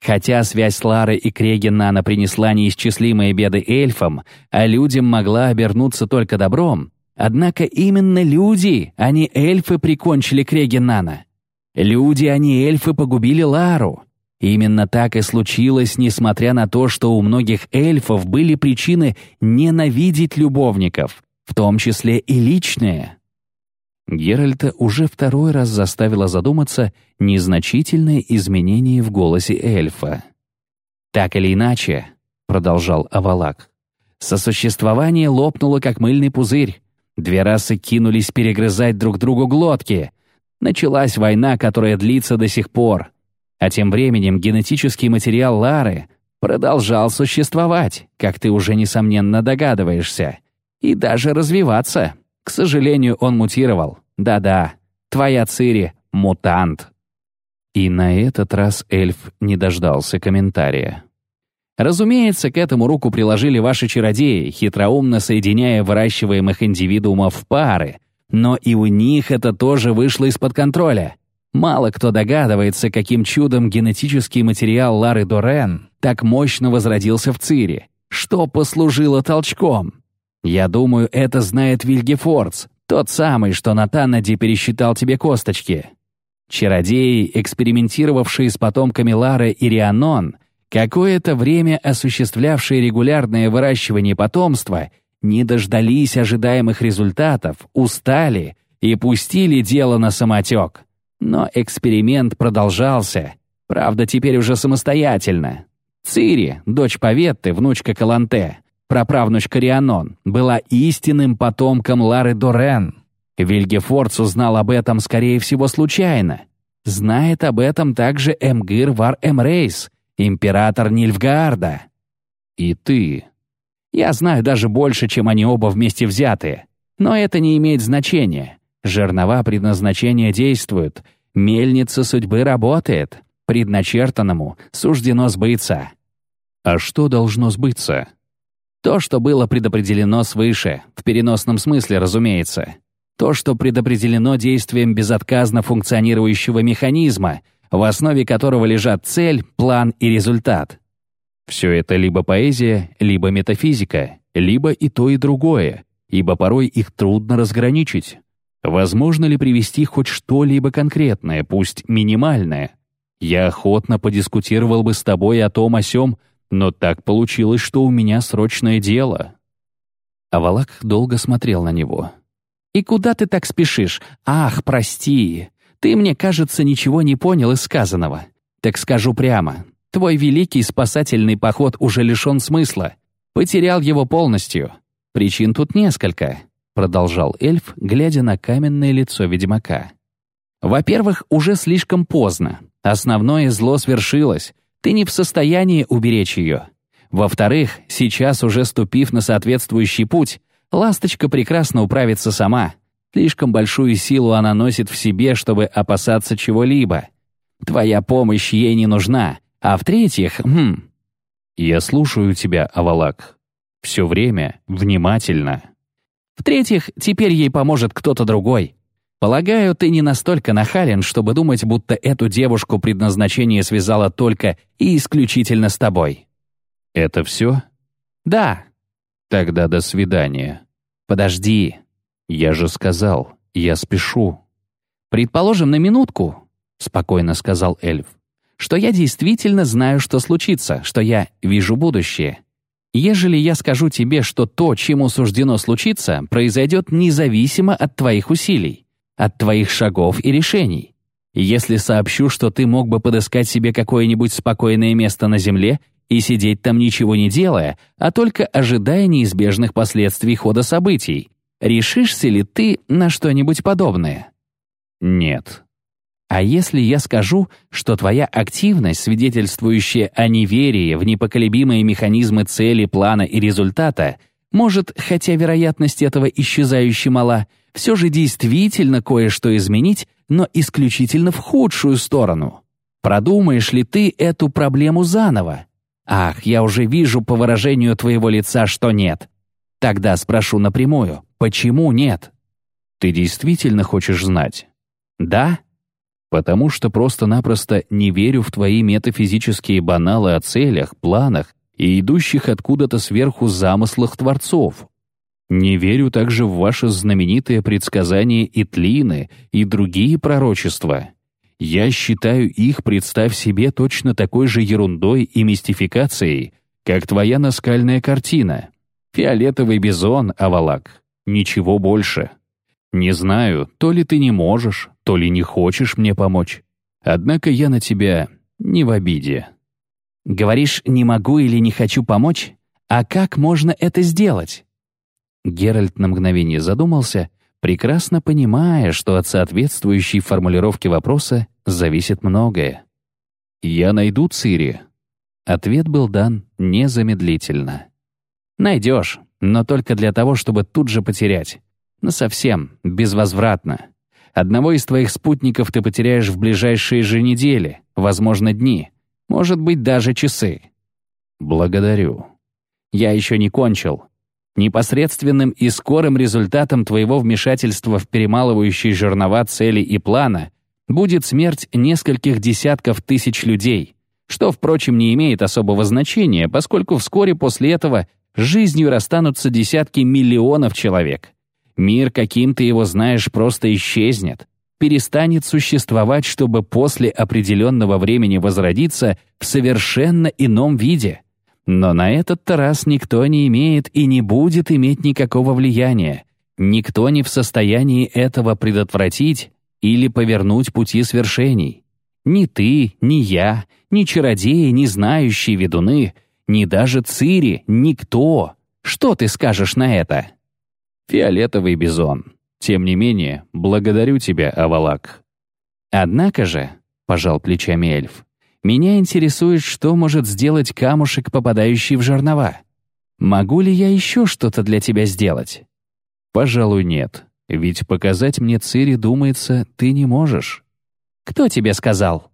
Хотя связь с Ларой и Крегенана принесла неисчислимые беды эльфам, а людям могла обернуться только добром, Однако именно люди, а не эльфы прикончили Крегенана. Люди, а не эльфы погубили Лару. Именно так и случилось, несмотря на то, что у многих эльфов были причины ненавидеть любовников, в том числе и личные. Геральта уже второй раз заставила задуматься незначительное изменение в голосе эльфа. «Так или иначе», — продолжал Авалак, — «сосуществование лопнуло, как мыльный пузырь. Две расы кинулись перегрызать друг другу глотки. Началась война, которая длится до сих пор. А тем временем генетический материал Лары продолжал существовать, как ты уже несомненно догадываешься, и даже развиваться. К сожалению, он мутировал. Да-да, твоя Цири — мутант. И на этот раз эльф не дождался комментария. Разумеется, к этому руку приложили ваши чародеи, хитроумно соединяя выращиваемых индивидуумов в пары. Но и у них это тоже вышло из-под контроля. Мало кто догадывается, каким чудом генетический материал Лары Дорен так мощно возродился в Цире. Что послужило толчком? Я думаю, это знает Вильгефордс, тот самый, что на Таннаде пересчитал тебе косточки. Чародеи, экспериментировавшие с потомками Лары и Рианон, Какое-то время осуществлявшие регулярное выращивание потомства не дождались ожидаемых результатов, устали и пустили дело на самотек. Но эксперимент продолжался, правда, теперь уже самостоятельно. Цири, дочь Паветты, внучка Каланте, праправнучка Рианон, была истинным потомком Лары Дорен. Вильгефордс узнал об этом, скорее всего, случайно. Знает об этом также Эмгир Вар Эмрейс, император Нильфгаарда. И ты. Я знаю даже больше, чем они оба вместе взятые. Но это не имеет значения. Жернова предназначения действуют. Мельница судьбы работает. Предначертанному суждено сбыться. А что должно сбыться? То, что было предопределено свыше, в переносном смысле, разумеется. То, что предопределено действием безотказно функционирующего механизма — в основе которого лежат цель, план и результат. Все это либо поэзия, либо метафизика, либо и то, и другое, ибо порой их трудно разграничить. Возможно ли привести хоть что-либо конкретное, пусть минимальное? Я охотно подискутировал бы с тобой о том о сём, но так получилось, что у меня срочное дело». Авалак долго смотрел на него. «И куда ты так спешишь? Ах, прости! Ты, мне кажется, ничего не понял из сказанного. Так скажу прямо. Твой великий спасательный поход уже лишен смысла. Потерял его полностью. Причин тут несколько, продолжал эльф, глядя на каменное лицо ведьмака. Во-первых, уже слишком поздно. Основное зло свершилось. Ты не в состоянии уберечь ее. Во-вторых, сейчас уже ступив на соответствующий путь, ласточка прекрасно управится сама. Слишком большую силу она носит в себе, чтобы опасаться чего-либо. Твоя помощь ей не нужна. А в-третьих, хм... Я слушаю тебя, Авалак. Все время, внимательно. В-третьих, теперь ей поможет кто-то другой. Полагаю, ты не настолько нахален, чтобы думать, будто эту девушку предназначение связало только и исключительно с тобой. Это все? Да. Тогда до свидания. Подожди. «Я же сказал, я спешу». «Предположим на минутку», — спокойно сказал эльф, «что я действительно знаю, что случится, что я вижу будущее. Ежели я скажу тебе, что то, чему суждено случиться, произойдет независимо от твоих усилий, от твоих шагов и решений. Если сообщу, что ты мог бы подыскать себе какое-нибудь спокойное место на земле и сидеть там ничего не делая, а только ожидая неизбежных последствий хода событий, решишься ли ты на что-нибудь подобное? Нет. А если я скажу, что твоя активность, свидетельствующая о неверии в непоколебимые механизмы цели, плана и результата, может, хотя вероятность этого исчезающе мала, все же действительно кое-что изменить, но исключительно в худшую сторону? Продумаешь ли ты эту проблему заново? Ах, я уже вижу по выражению твоего лица, что нет. Тогда спрошу напрямую, почему нет? Ты действительно хочешь знать? Да потому что просто-напросто не верю в твои метафизические баналы о целях, планах и идущих откуда-то сверху замыслах творцов. Не верю также в ваши знаменитые предсказания Итлины и другие пророчества. Я считаю их, представь себе, точно такой же ерундой и мистификацией, как твоя наскальная картина. Фиолетовый бизон, Авалак. Ничего больше. Не знаю, то ли ты не можешь, то ли не хочешь мне помочь. Однако я на тебя не в обиде. Говоришь, не могу или не хочу помочь? А как можно это сделать? Геральт на мгновение задумался, прекрасно понимая, что от соответствующей формулировки вопроса зависит многое. «Я найду Цири». Ответ был дан незамедлительно. «Найдешь, но только для того, чтобы тут же потерять. Насовсем, безвозвратно. Одного из твоих спутников ты потеряешь в ближайшие же недели, возможно, дни, может быть, даже часы. Благодарю. Я еще не кончил. Непосредственным и скорым результатом твоего вмешательства в перемалывающие жернова цели и плана будет смерть нескольких десятков тысяч людей, что, впрочем, не имеет особого значения, поскольку вскоре после этого жизнью расстанутся десятки миллионов человек. Мир, каким ты его знаешь, просто исчезнет, перестанет существовать, чтобы после определенного времени возродиться в совершенно ином виде. Но на этот-то раз никто не имеет и не будет иметь никакого влияния. Никто не в состоянии этого предотвратить или повернуть пути свершений. Ни ты, ни я, ни чародеи, ни знающие ведуны, ни даже Цири, никто. Что ты скажешь на это? Фиолетовый бизон. Тем не менее, благодарю тебя, Авалак. Однако же, — пожал плечами эльф, — меня интересует, что может сделать камушек, попадающий в жернова. Могу ли я еще что-то для тебя сделать? Пожалуй, нет. Ведь показать мне Цири, думается, ты не можешь. Кто тебе сказал?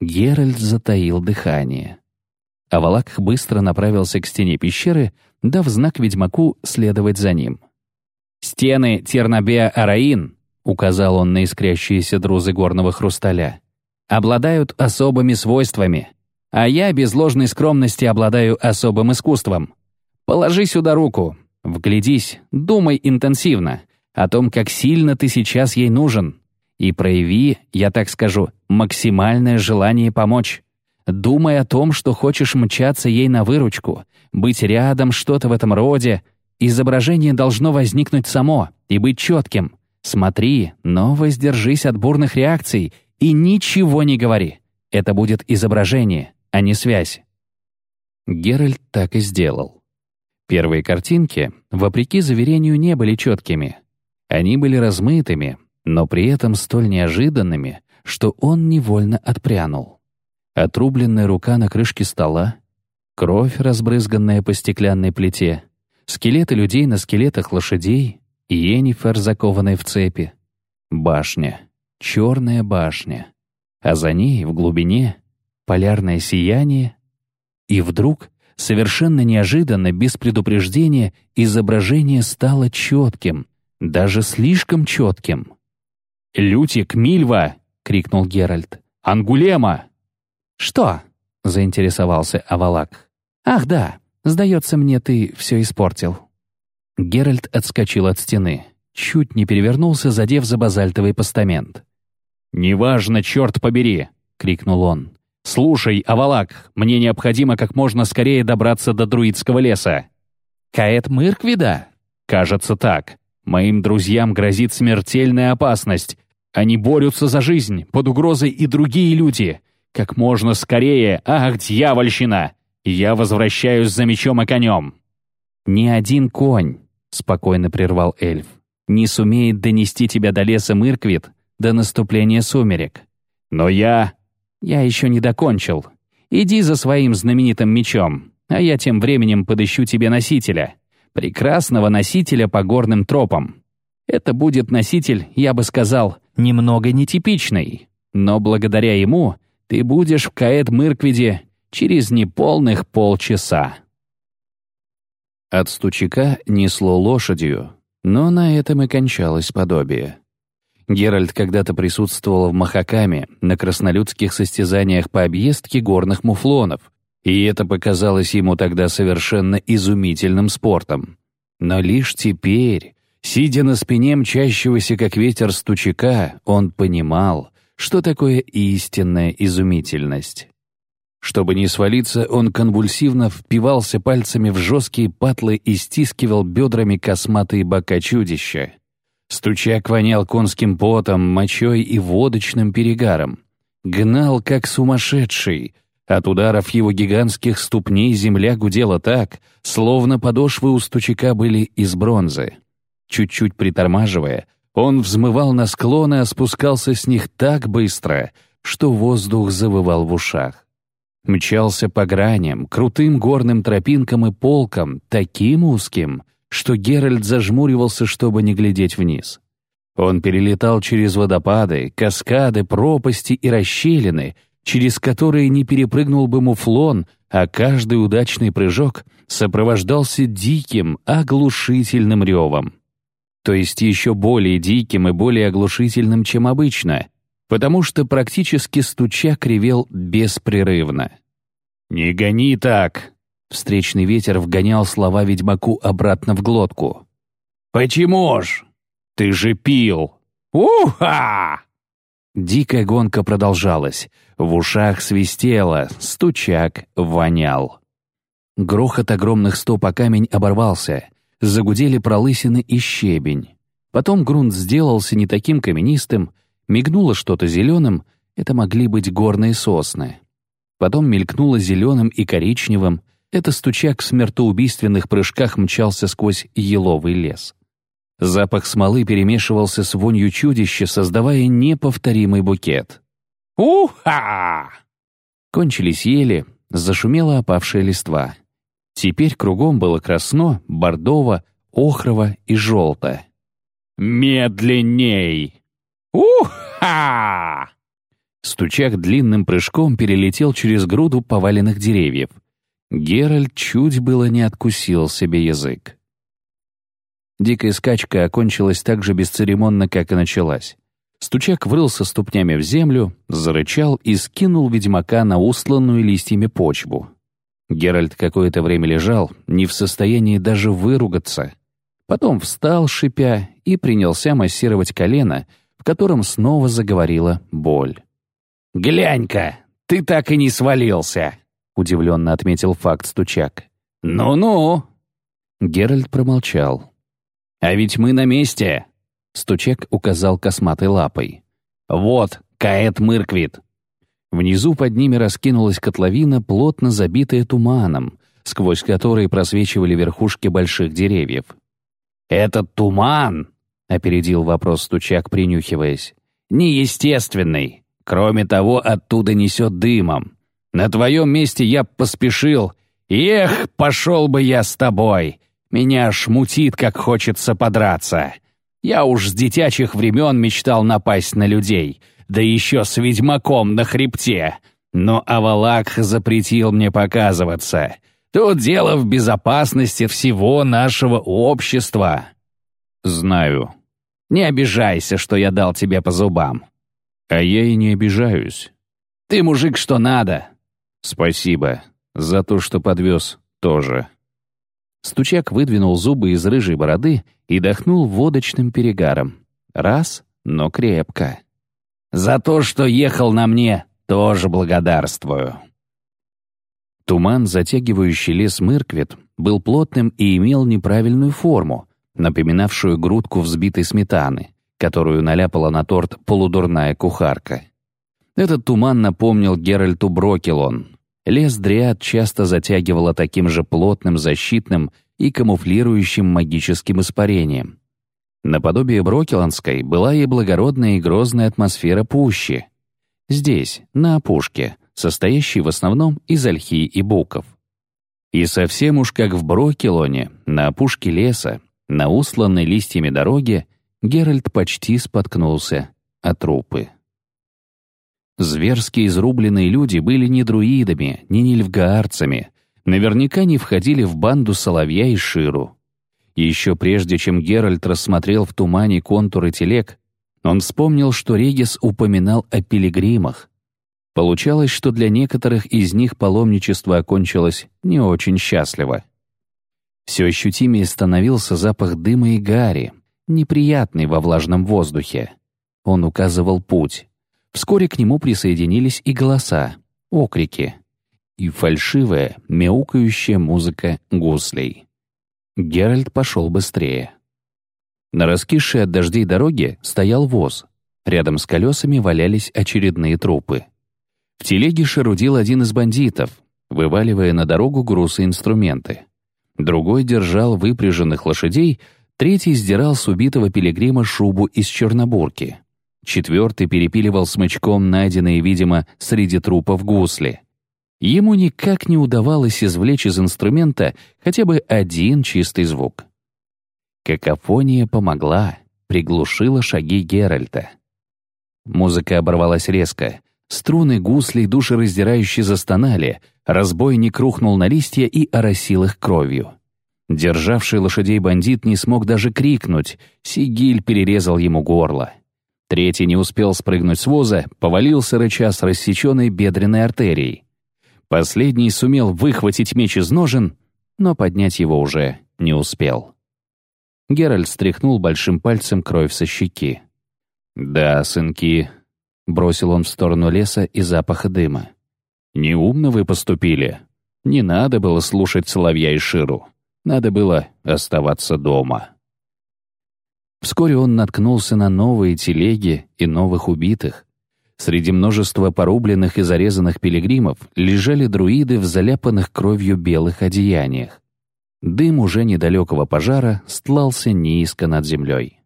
Геральт затаил дыхание. Авалак быстро направился к стене пещеры, дав знак ведьмаку следовать за ним. «Стены Тернабеа-Араин», — указал он на искрящиеся друзы горного хрусталя, «обладают особыми свойствами, а я без ложной скромности обладаю особым искусством. Положи сюда руку, вглядись, думай интенсивно о том, как сильно ты сейчас ей нужен, и прояви, я так скажу, максимальное желание помочь. Думай о том, что хочешь мчаться ей на выручку, быть рядом, что-то в этом роде — Изображение должно возникнуть само и быть четким. Смотри, но воздержись от бурных реакций и ничего не говори. Это будет изображение, а не связь. Геральт так и сделал. Первые картинки, вопреки заверению, не были четкими. Они были размытыми, но при этом столь неожиданными, что он невольно отпрянул. Отрубленная рука на крышке стола, кровь, разбрызганная по стеклянной плите — скелеты людей на скелетах лошадей, и Енифер, закованная в цепи. Башня, черная башня, а за ней, в глубине, полярное сияние. И вдруг, совершенно неожиданно, без предупреждения, изображение стало четким, даже слишком четким. «Лютик, Мильва!» — крикнул Геральт. «Ангулема!» «Что?» — заинтересовался Авалак. «Ах, да, Сдается мне, ты все испортил». Геральт отскочил от стены, чуть не перевернулся, задев за базальтовый постамент. «Неважно, черт побери!» — крикнул он. «Слушай, Авалак, мне необходимо как можно скорее добраться до друидского леса». «Каэт Мырквида?» «Кажется так. Моим друзьям грозит смертельная опасность. Они борются за жизнь, под угрозой и другие люди. Как можно скорее, ах, дьявольщина! Я возвращаюсь за мечом и конем». «Ни один конь», — спокойно прервал эльф, «не сумеет донести тебя до леса Мырквит до наступления сумерек. Но я...» «Я еще не докончил. Иди за своим знаменитым мечом, а я тем временем подыщу тебе носителя. Прекрасного носителя по горным тропам. Это будет носитель, я бы сказал, немного нетипичный, но благодаря ему ты будешь в Каэт-Мырквиде через неполных полчаса». От стучака несло лошадью, но на этом и кончалось подобие. Геральт когда-то присутствовал в Махакаме на краснолюдских состязаниях по объездке горных муфлонов, и это показалось ему тогда совершенно изумительным спортом. Но лишь теперь, сидя на спине мчащегося как ветер стучака, он понимал, что такое истинная изумительность. Чтобы не свалиться, он конвульсивно впивался пальцами в жесткие патлы и стискивал бедрами косматые бока чудища. Стучак вонял конским потом, мочой и водочным перегаром. Гнал, как сумасшедший. От ударов его гигантских ступней земля гудела так, словно подошвы у стучака были из бронзы. Чуть-чуть притормаживая, он взмывал на склоны, а спускался с них так быстро, что воздух завывал в ушах мчался по граням, крутым горным тропинкам и полкам, таким узким, что Геральт зажмуривался, чтобы не глядеть вниз. Он перелетал через водопады, каскады, пропасти и расщелины, через которые не перепрыгнул бы муфлон, а каждый удачный прыжок сопровождался диким, оглушительным ревом. То есть еще более диким и более оглушительным, чем обычно, потому что практически стуча кривел беспрерывно. «Не гони так!» Встречный ветер вгонял слова ведьмаку обратно в глотку. «Почему ж? Ты же пил! Уха!» Дикая гонка продолжалась. В ушах свистело, стучак вонял. Грохот огромных стоп о камень оборвался. Загудели пролысины и щебень. Потом грунт сделался не таким каменистым, Мигнуло что-то зеленым, это могли быть горные сосны. Потом мелькнуло зеленым и коричневым, это стучак в смертоубийственных прыжках мчался сквозь еловый лес. Запах смолы перемешивался с вонью чудища, создавая неповторимый букет. «Уха!» Кончились ели, зашумела опавшая листва. Теперь кругом было красно, бордово, охрово и желто. «Медленней!» «Уха!» Стучак длинным прыжком перелетел через груду поваленных деревьев. Геральт чуть было не откусил себе язык. Дикая скачка окончилась так же бесцеремонно, как и началась. Стучак врылся ступнями в землю, зарычал и скинул ведьмака на устланную листьями почву. Геральт какое-то время лежал, не в состоянии даже выругаться. Потом встал, шипя, и принялся массировать колено — в котором снова заговорила боль. «Глянь-ка, ты так и не свалился!» — удивленно отметил факт стучак. «Ну-ну!» Геральт промолчал. «А ведь мы на месте!» Стучак указал косматой лапой. «Вот, Каэт Мырквит!» Внизу под ними раскинулась котловина, плотно забитая туманом, сквозь который просвечивали верхушки больших деревьев. «Этот туман!» — опередил вопрос стучак, принюхиваясь. «Неестественный. Кроме того, оттуда несет дымом. На твоем месте я поспешил. Эх, пошел бы я с тобой. Меня шмутит, как хочется подраться. Я уж с детячих времен мечтал напасть на людей, да еще с ведьмаком на хребте. Но Авалак запретил мне показываться. Тут дело в безопасности всего нашего общества. «Знаю. Не обижайся, что я дал тебе по зубам». «А я и не обижаюсь». «Ты мужик, что надо». «Спасибо. За то, что подвез, тоже». Стучак выдвинул зубы из рыжей бороды и дохнул водочным перегаром. Раз, но крепко. За то, что ехал на мне, тоже благодарствую». Туман, затягивающий лес Мырквит, был плотным и имел неправильную форму, напоминавшую грудку взбитой сметаны, которую наляпала на торт полудурная кухарка. Этот туман напомнил Геральту Брокелон. Лес Дриад часто затягивало таким же плотным, защитным и камуфлирующим магическим испарением. Наподобие Брокеланской была и благородная и грозная атмосфера пущи. Здесь, на опушке, состоящей в основном из ольхи и буков. И совсем уж как в Брокелоне, на опушке леса, на усланной листьями дороге, Геральт почти споткнулся о трупы. Зверски изрубленные люди были не друидами, не нильфгаарцами, наверняка не входили в банду Соловья и Ширу. Еще прежде, чем Геральт рассмотрел в тумане контуры телег, он вспомнил, что Регис упоминал о пилигримах. Получалось, что для некоторых из них паломничество окончилось не очень счастливо. Все ощутимее становился запах дыма и гари, неприятный во влажном воздухе. Он указывал путь. Вскоре к нему присоединились и голоса, окрики и фальшивая, мяукающая музыка гуслей. Геральт пошел быстрее. На раскисшей от дождей дороге стоял воз. Рядом с колесами валялись очередные трупы. В телеге шарудил один из бандитов, вываливая на дорогу груз и инструменты. Другой держал выпряженных лошадей, Третий сдирал с убитого пилигрима шубу из чернобурки. Четвертый перепиливал смычком найденные, видимо, среди трупов гусли. Ему никак не удавалось извлечь из инструмента хотя бы один чистый звук. Какофония помогла, приглушила шаги Геральта. Музыка оборвалась резко. Струны гуслей душераздирающе застонали, разбойник рухнул на листья и оросил их кровью. Державший лошадей бандит не смог даже крикнуть, Сигиль перерезал ему горло. Третий не успел спрыгнуть с воза, повалился рыча с рассеченной бедренной артерией. Последний сумел выхватить меч из ножен, но поднять его уже не успел. Геральт стряхнул большим пальцем кровь со щеки. «Да, сынки», — бросил он в сторону леса и запаха дыма. «Неумно вы поступили. Не надо было слушать соловья и ширу. Надо было оставаться дома. Вскоре он наткнулся на новые телеги и новых убитых. Среди множества порубленных и зарезанных пилигримов лежали друиды в заляпанных кровью белых одеяниях. Дым уже недалекого пожара стлался низко над землей.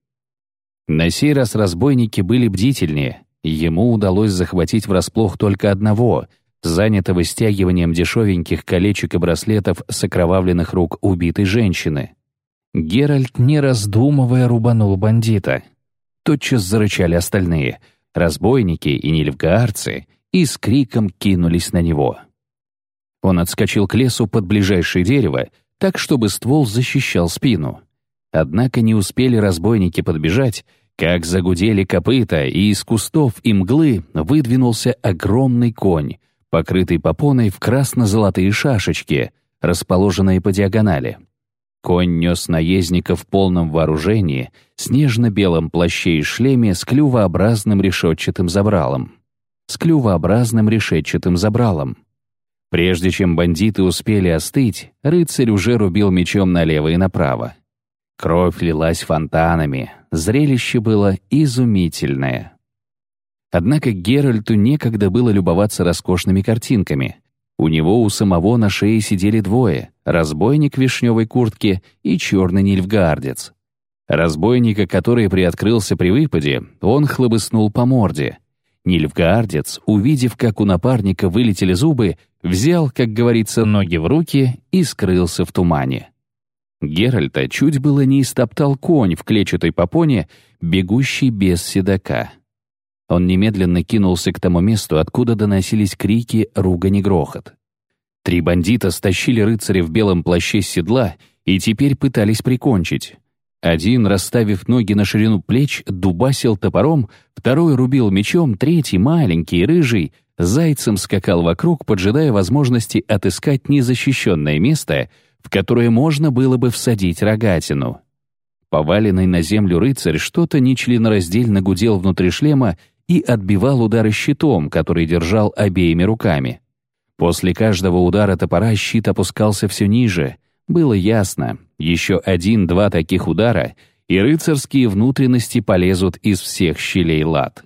На сей раз разбойники были бдительнее. Ему удалось захватить врасплох только одного, занятого стягиванием дешевеньких колечек и браслетов с окровавленных рук убитой женщины. Геральт, не раздумывая, рубанул бандита. Тотчас зарычали остальные — разбойники и нильфгаарцы, и с криком кинулись на него. Он отскочил к лесу под ближайшее дерево, так, чтобы ствол защищал спину. Однако не успели разбойники подбежать, как загудели копыта, и из кустов и мглы выдвинулся огромный конь, покрытый попоной в красно-золотые шашечки, расположенные по диагонали. Конь нес наездника в полном вооружении, снежно-белом плаще и шлеме с клювообразным решетчатым забралом. С клювообразным решетчатым забралом. Прежде чем бандиты успели остыть, рыцарь уже рубил мечом налево и направо. Кровь лилась фонтанами, зрелище было изумительное. Однако Геральту некогда было любоваться роскошными картинками. У него у самого на шее сидели двое — разбойник в вишневой куртке и черный нильфгардец. Разбойника, который приоткрылся при выпаде, он хлобыснул по морде. Нильфгаардец, увидев, как у напарника вылетели зубы, взял, как говорится, ноги в руки и скрылся в тумане. Геральта чуть было не истоптал конь в клетчатой попоне, бегущий без седока. Он немедленно кинулся к тому месту, откуда доносились крики, ругань и грохот. Три бандита стащили рыцаря в белом плаще с седла и теперь пытались прикончить. Один, расставив ноги на ширину плеч, дубасил топором, второй рубил мечом, третий, маленький, рыжий, зайцем скакал вокруг, поджидая возможности отыскать незащищенное место, в которое можно было бы всадить рогатину. Поваленный на землю рыцарь что-то нечленораздельно гудел внутри шлема и отбивал удары щитом, который держал обеими руками. После каждого удара топора щит опускался все ниже. Было ясно, еще один-два таких удара, и рыцарские внутренности полезут из всех щелей лад.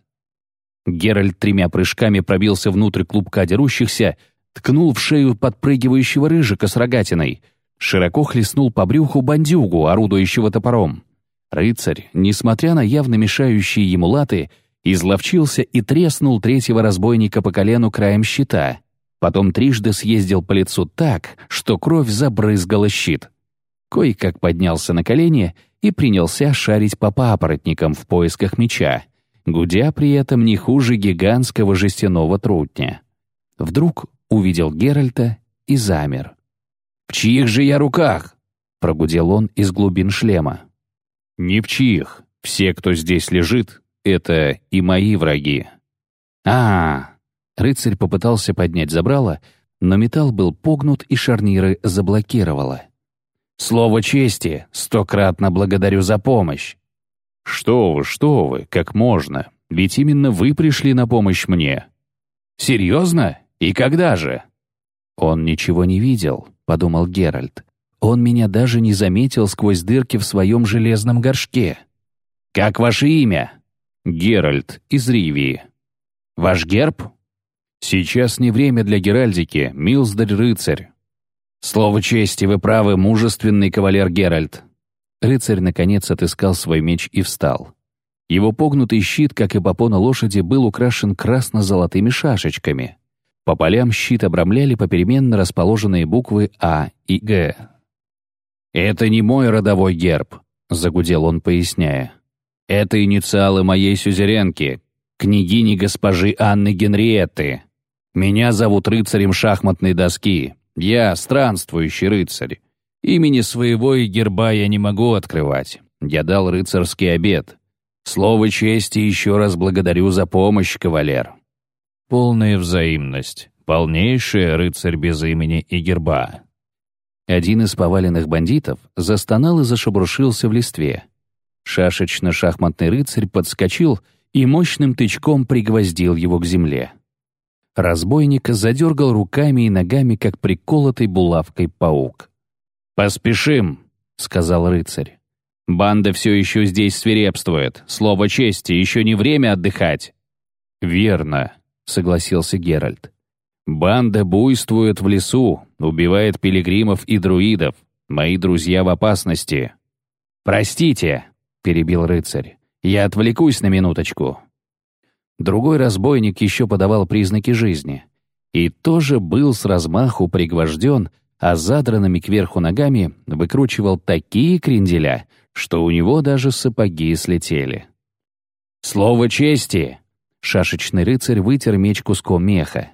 Геральт тремя прыжками пробился внутрь клубка дерущихся, ткнул в шею подпрыгивающего рыжика с рогатиной, широко хлестнул по брюху бандюгу, орудующего топором. Рыцарь, несмотря на явно мешающие ему латы, изловчился и треснул третьего разбойника по колену краем щита — Потом трижды съездил по лицу так, что кровь забрызгала щит. Кой-как поднялся на колени и принялся шарить по папоротникам в поисках меча, гудя при этом не хуже гигантского жестяного трутня. Вдруг увидел Геральта и замер. «В чьих же я руках?» — прогудел он из глубин шлема. «Не в чьих. Все, кто здесь лежит, — это и мои враги». «А, Рыцарь попытался поднять забрало, но металл был погнут и шарниры заблокировало. «Слово чести! Стократно благодарю за помощь!» «Что вы, что вы, как можно? Ведь именно вы пришли на помощь мне!» «Серьезно? И когда же?» «Он ничего не видел», — подумал Геральт. «Он меня даже не заметил сквозь дырки в своем железном горшке». «Как ваше имя?» «Геральт из Ривии». «Ваш герб?» Сейчас не время для геральдики, Милздарь-рыцарь. Слово чести, вы правы, мужественный кавалер Геральт. Рыцарь, наконец, отыскал свой меч и встал. Его погнутый щит, как и попона лошади, был украшен красно-золотыми шашечками. По полям щит обрамляли попеременно расположенные буквы А и Г. «Это не мой родовой герб», — загудел он, поясняя. «Это инициалы моей сюзеренки, княгини госпожи Анны Генриетты. Меня зовут рыцарем шахматной доски. Я странствующий рыцарь. Имени своего и герба я не могу открывать. Я дал рыцарский обед. Слово чести еще раз благодарю за помощь, кавалер. Полная взаимность. Полнейшая рыцарь без имени и герба. Один из поваленных бандитов застонал и зашебрушился в листве. Шашечно-шахматный рыцарь подскочил и мощным тычком пригвоздил его к земле. Разбойник задергал руками и ногами, как приколотый булавкой паук. «Поспешим», — сказал рыцарь. «Банда все еще здесь свирепствует. Слово чести, еще не время отдыхать». «Верно», — согласился Геральт. «Банда буйствует в лесу, убивает пилигримов и друидов. Мои друзья в опасности». «Простите», — перебил рыцарь. «Я отвлекусь на минуточку. Другой разбойник еще подавал признаки жизни. И тоже был с размаху пригвожден, а задранными кверху ногами выкручивал такие кренделя, что у него даже сапоги слетели. «Слово чести!» Шашечный рыцарь вытер меч куском меха.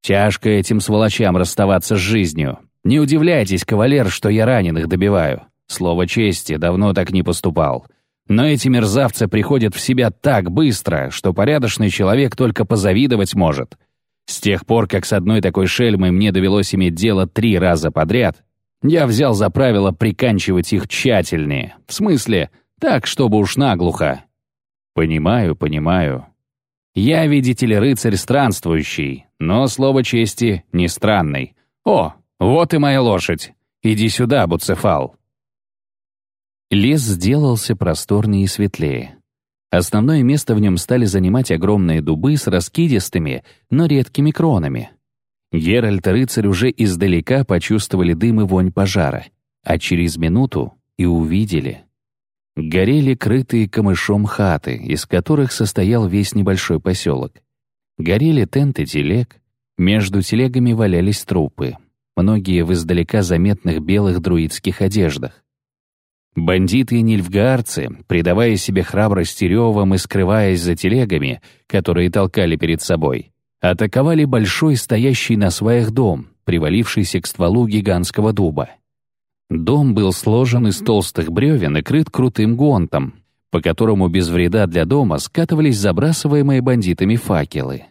«Тяжко этим сволочам расставаться с жизнью. Не удивляйтесь, кавалер, что я раненых добиваю. Слово чести, давно так не поступал. Но эти мерзавцы приходят в себя так быстро, что порядочный человек только позавидовать может. С тех пор, как с одной такой шельмой мне довелось иметь дело три раза подряд, я взял за правило приканчивать их тщательнее. В смысле, так, чтобы уж наглухо. Понимаю, понимаю. Я, видите ли, рыцарь странствующий, но, слово чести, не странный. О, вот и моя лошадь. Иди сюда, Буцефал. Лес сделался просторнее и светлее. Основное место в нем стали занимать огромные дубы с раскидистыми, но редкими кронами. Геральт и рыцарь уже издалека почувствовали дым и вонь пожара, а через минуту и увидели. Горели крытые камышом хаты, из которых состоял весь небольшой поселок. Горели тенты телег, между телегами валялись трупы, многие в издалека заметных белых друидских одеждах. Бандиты и нильфгаарцы, придавая себе храбрость ревом и скрываясь за телегами, которые толкали перед собой, атаковали большой стоящий на сваях дом, привалившийся к стволу гигантского дуба. Дом был сложен из толстых бревен и крыт крутым гонтом, по которому без вреда для дома скатывались забрасываемые бандитами факелы.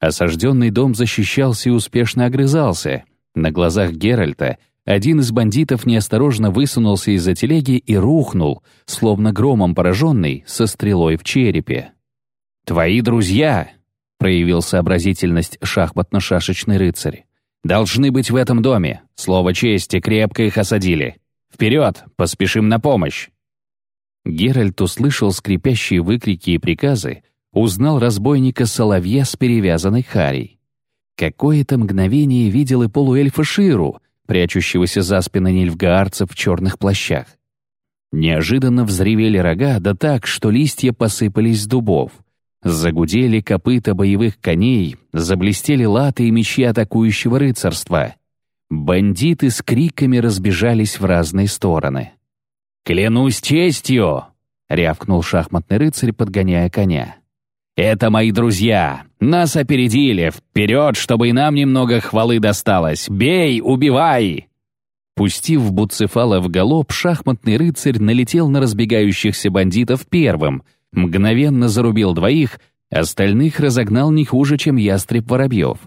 Осажденный дом защищался и успешно огрызался. На глазах Геральта — один из бандитов неосторожно высунулся из-за телеги и рухнул, словно громом пораженный, со стрелой в черепе. «Твои друзья», — проявил сообразительность шахматно-шашечный рыцарь, «должны быть в этом доме. Слово чести, крепко их осадили. Вперед, поспешим на помощь!» Геральт услышал скрипящие выкрики и приказы, узнал разбойника Соловья с перевязанной харей. Какое-то мгновение видел и полуэльфа Ширу, прячущегося за спиной нильфгаарцев в черных плащах. Неожиданно взревели рога, да так, что листья посыпались с дубов. Загудели копыта боевых коней, заблестели латы и мечи атакующего рыцарства. Бандиты с криками разбежались в разные стороны. «Клянусь честью!» — рявкнул шахматный рыцарь, подгоняя коня. «Это мои друзья! Нас опередили! Вперед, чтобы и нам немного хвалы досталось! Бей, убивай!» Пустив Буцефала в галоп, шахматный рыцарь налетел на разбегающихся бандитов первым, мгновенно зарубил двоих, остальных разогнал не хуже, чем ястреб Воробьев.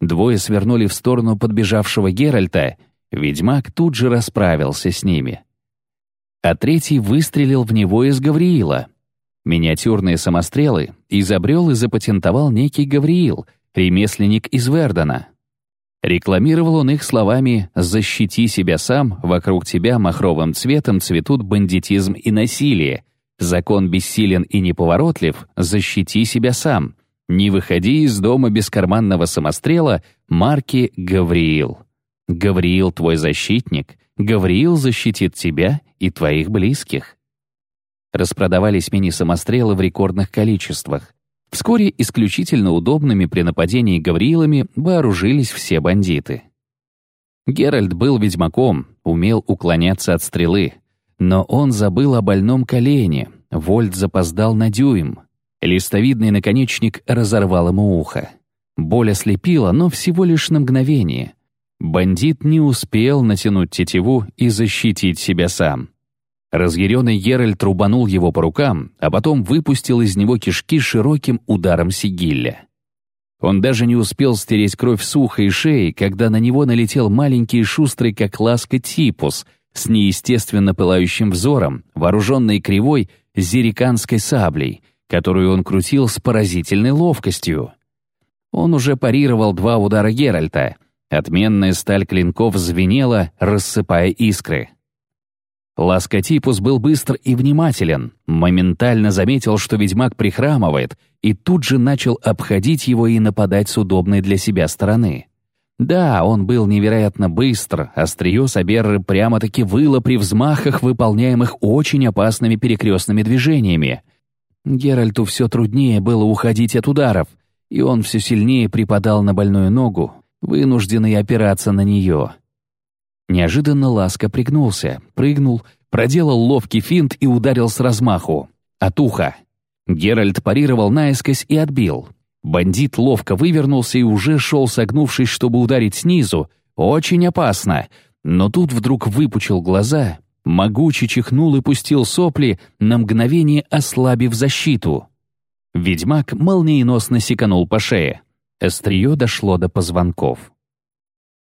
Двое свернули в сторону подбежавшего Геральта, ведьмак тут же расправился с ними а третий выстрелил в него из Гавриила. Миниатюрные самострелы изобрел и запатентовал некий Гавриил, ремесленник из Вердена. Рекламировал он их словами «защити себя сам, вокруг тебя махровым цветом цветут бандитизм и насилие, закон бессилен и неповоротлив, защити себя сам, не выходи из дома без карманного самострела марки Гавриил». Гавриил твой защитник, Гавриил защитит тебя и твоих близких. Распродавались мини-самострелы в рекордных количествах. Вскоре исключительно удобными при нападении Гавриилами вооружились все бандиты. Геральт был ведьмаком, умел уклоняться от стрелы, но он забыл о больном колене, Вольт запоздал на дюйм. Листовидный наконечник разорвал ему ухо. Боль ослепила, но всего лишь на мгновение — Бандит не успел натянуть тетиву и защитить себя сам. Разъяренный Геральт рубанул его по рукам, а потом выпустил из него кишки широким ударом сигилля. Он даже не успел стереть кровь с уха и шеи, когда на него налетел маленький и шустрый, как ласка, типус с неестественно пылающим взором, вооруженный кривой зериканской саблей, которую он крутил с поразительной ловкостью. Он уже парировал два удара Геральта, Отменная сталь клинков звенела, рассыпая искры. Ласкотипус был быстр и внимателен, моментально заметил, что ведьмак прихрамывает, и тут же начал обходить его и нападать с удобной для себя стороны. Да, он был невероятно быстр, острие Саберры прямо-таки выло при взмахах, выполняемых очень опасными перекрестными движениями. Геральту все труднее было уходить от ударов, и он все сильнее припадал на больную ногу, вынужденный опираться на нее. Неожиданно Ласка пригнулся, прыгнул, проделал ловкий финт и ударил с размаху. От уха. Геральт парировал наискось и отбил. Бандит ловко вывернулся и уже шел, согнувшись, чтобы ударить снизу. Очень опасно. Но тут вдруг выпучил глаза, могуче чихнул и пустил сопли, на мгновение ослабив защиту. Ведьмак молниеносно секанул по шее. Острие дошло до позвонков.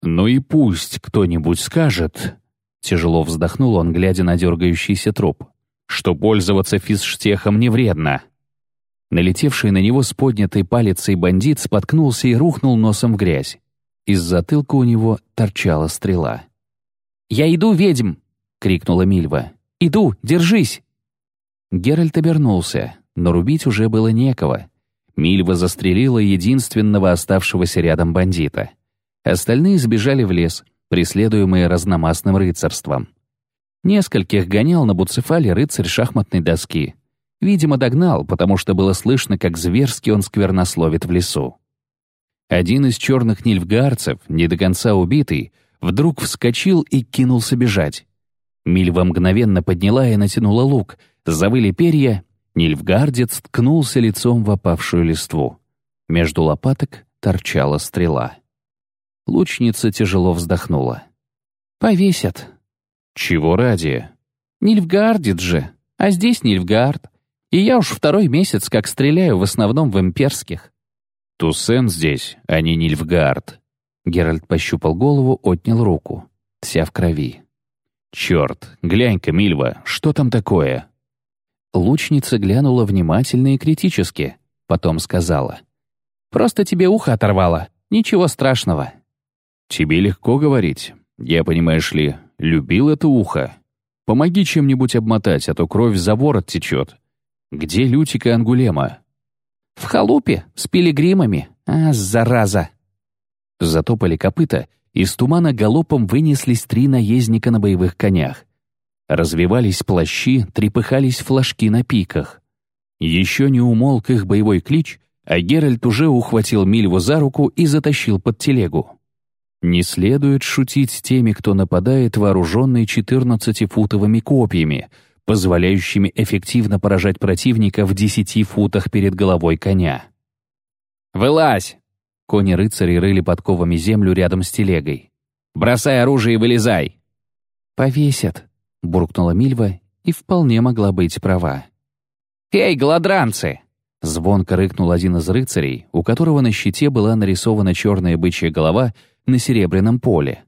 «Ну и пусть кто-нибудь скажет», — тяжело вздохнул он, глядя на дергающийся труп, «что пользоваться физштехом не вредно». Налетевший на него с поднятой палицей бандит споткнулся и рухнул носом в грязь. Из затылка у него торчала стрела. «Я иду, ведьм!» — крикнула Мильва. «Иду, держись!» Геральт обернулся, но рубить уже было некого. Мильва застрелила единственного оставшегося рядом бандита. Остальные сбежали в лес, преследуемые разномастным рыцарством. Нескольких гонял на буцефале рыцарь шахматной доски. Видимо, догнал, потому что было слышно, как зверски он сквернословит в лесу. Один из черных нильфгарцев, не до конца убитый, вдруг вскочил и кинулся бежать. Мильва мгновенно подняла и натянула лук, завыли перья, Нильфгардец ткнулся лицом в опавшую листву. Между лопаток торчала стрела. Лучница тяжело вздохнула. «Повесят». «Чего ради?» «Нильфгардец же, а здесь Нильфгард. И я уж второй месяц как стреляю в основном в имперских». «Туссен здесь, а не Нильфгард». Геральт пощупал голову, отнял руку. Вся в крови. «Черт, глянь-ка, Мильва, что там такое?» Лучница глянула внимательно и критически. потом сказала. «Просто тебе ухо оторвало. Ничего страшного». «Тебе легко говорить. Я, понимаешь ли, любил это ухо. Помоги чем-нибудь обмотать, а то кровь за ворот течет. Где Лютика Ангулема?» «В халупе, с пилигримами. А, зараза!» Затопали копыта, из тумана галопом вынеслись три наездника на боевых конях. Развивались плащи, трепыхались флажки на пиках. Еще не умолк их боевой клич, а Геральт уже ухватил Мильву за руку и затащил под телегу. Не следует шутить с теми, кто нападает вооруженный 14-футовыми копьями, позволяющими эффективно поражать противника в 10 футах перед головой коня. «Вылазь!» Кони рыцари рыли подковами землю рядом с телегой. «Бросай оружие и вылезай!» «Повесят», — буркнула Мильва и вполне могла быть права. «Эй, голодранцы!» Звонко рыкнул один из рыцарей, у которого на щите была нарисована черная бычья голова на серебряном поле.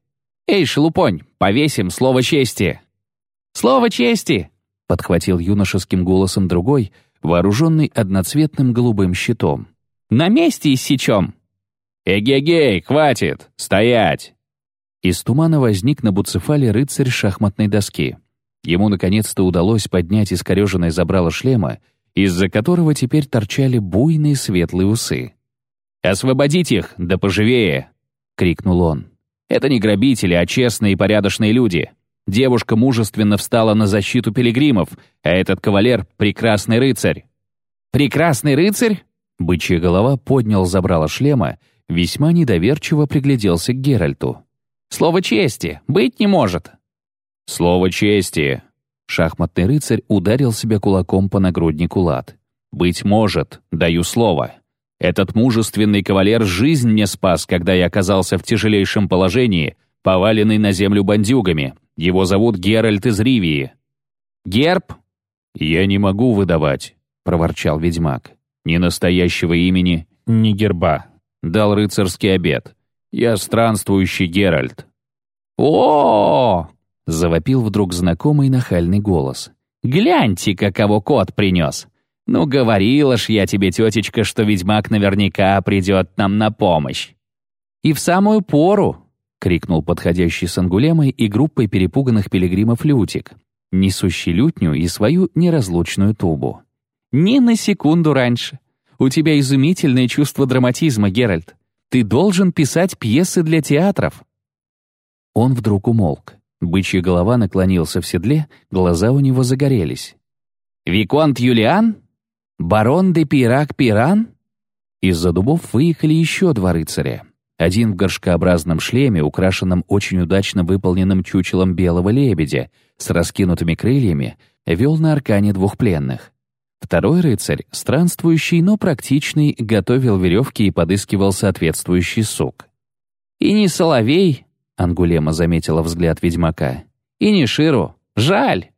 «Эй, шелупонь, повесим слово чести!» «Слово чести!» — подхватил юношеским голосом другой, вооруженный одноцветным голубым щитом. «На месте иссечем!» «Эгегей, хватит! Стоять!» Из тумана возник на буцефале рыцарь шахматной доски. Ему наконец-то удалось поднять искореженное забрало шлема, из-за которого теперь торчали буйные светлые усы. «Освободить их, да поживее!» крикнул он. «Это не грабители, а честные и порядочные люди. Девушка мужественно встала на защиту пилигримов, а этот кавалер — прекрасный рыцарь». «Прекрасный рыцарь?» Бычья голова поднял забрало шлема, весьма недоверчиво пригляделся к Геральту. «Слово чести! Быть не может!» «Слово чести!» Шахматный рыцарь ударил себя кулаком по нагруднику лад. «Быть может, даю слово!» Этот мужественный кавалер жизнь мне спас, когда я оказался в тяжелейшем положении, поваленный на землю бандюгами. Его зовут Геральт из Ривии». «Герб?» «Я не могу выдавать», — проворчал ведьмак. «Ни настоящего имени, ни герба. Дал рыцарский обед. Я странствующий Геральт». «О!», завопил вдруг знакомый нахальный голос. «Гляньте, кого кот принес! «Ну, говорила ж я тебе, тетечка, что ведьмак наверняка придет нам на помощь». «И в самую пору!» — крикнул подходящий с ангулемой и группой перепуганных пилигримов Лютик, несущий лютню и свою неразлучную тубу. «Ни на секунду раньше. У тебя изумительное чувство драматизма, Геральт. Ты должен писать пьесы для театров». Он вдруг умолк. Бычья голова наклонился в седле, глаза у него загорелись. «Виконт Юлиан?» «Барон де Пирак-Пиран?» Из-за дубов выехали еще два рыцаря. Один в горшкообразном шлеме, украшенном очень удачно выполненным чучелом белого лебедя, с раскинутыми крыльями, вел на аркане двух пленных. Второй рыцарь, странствующий, но практичный, готовил веревки и подыскивал соответствующий сук. «И не соловей», — Ангулема заметила взгляд ведьмака, — «и не Ширу. Жаль».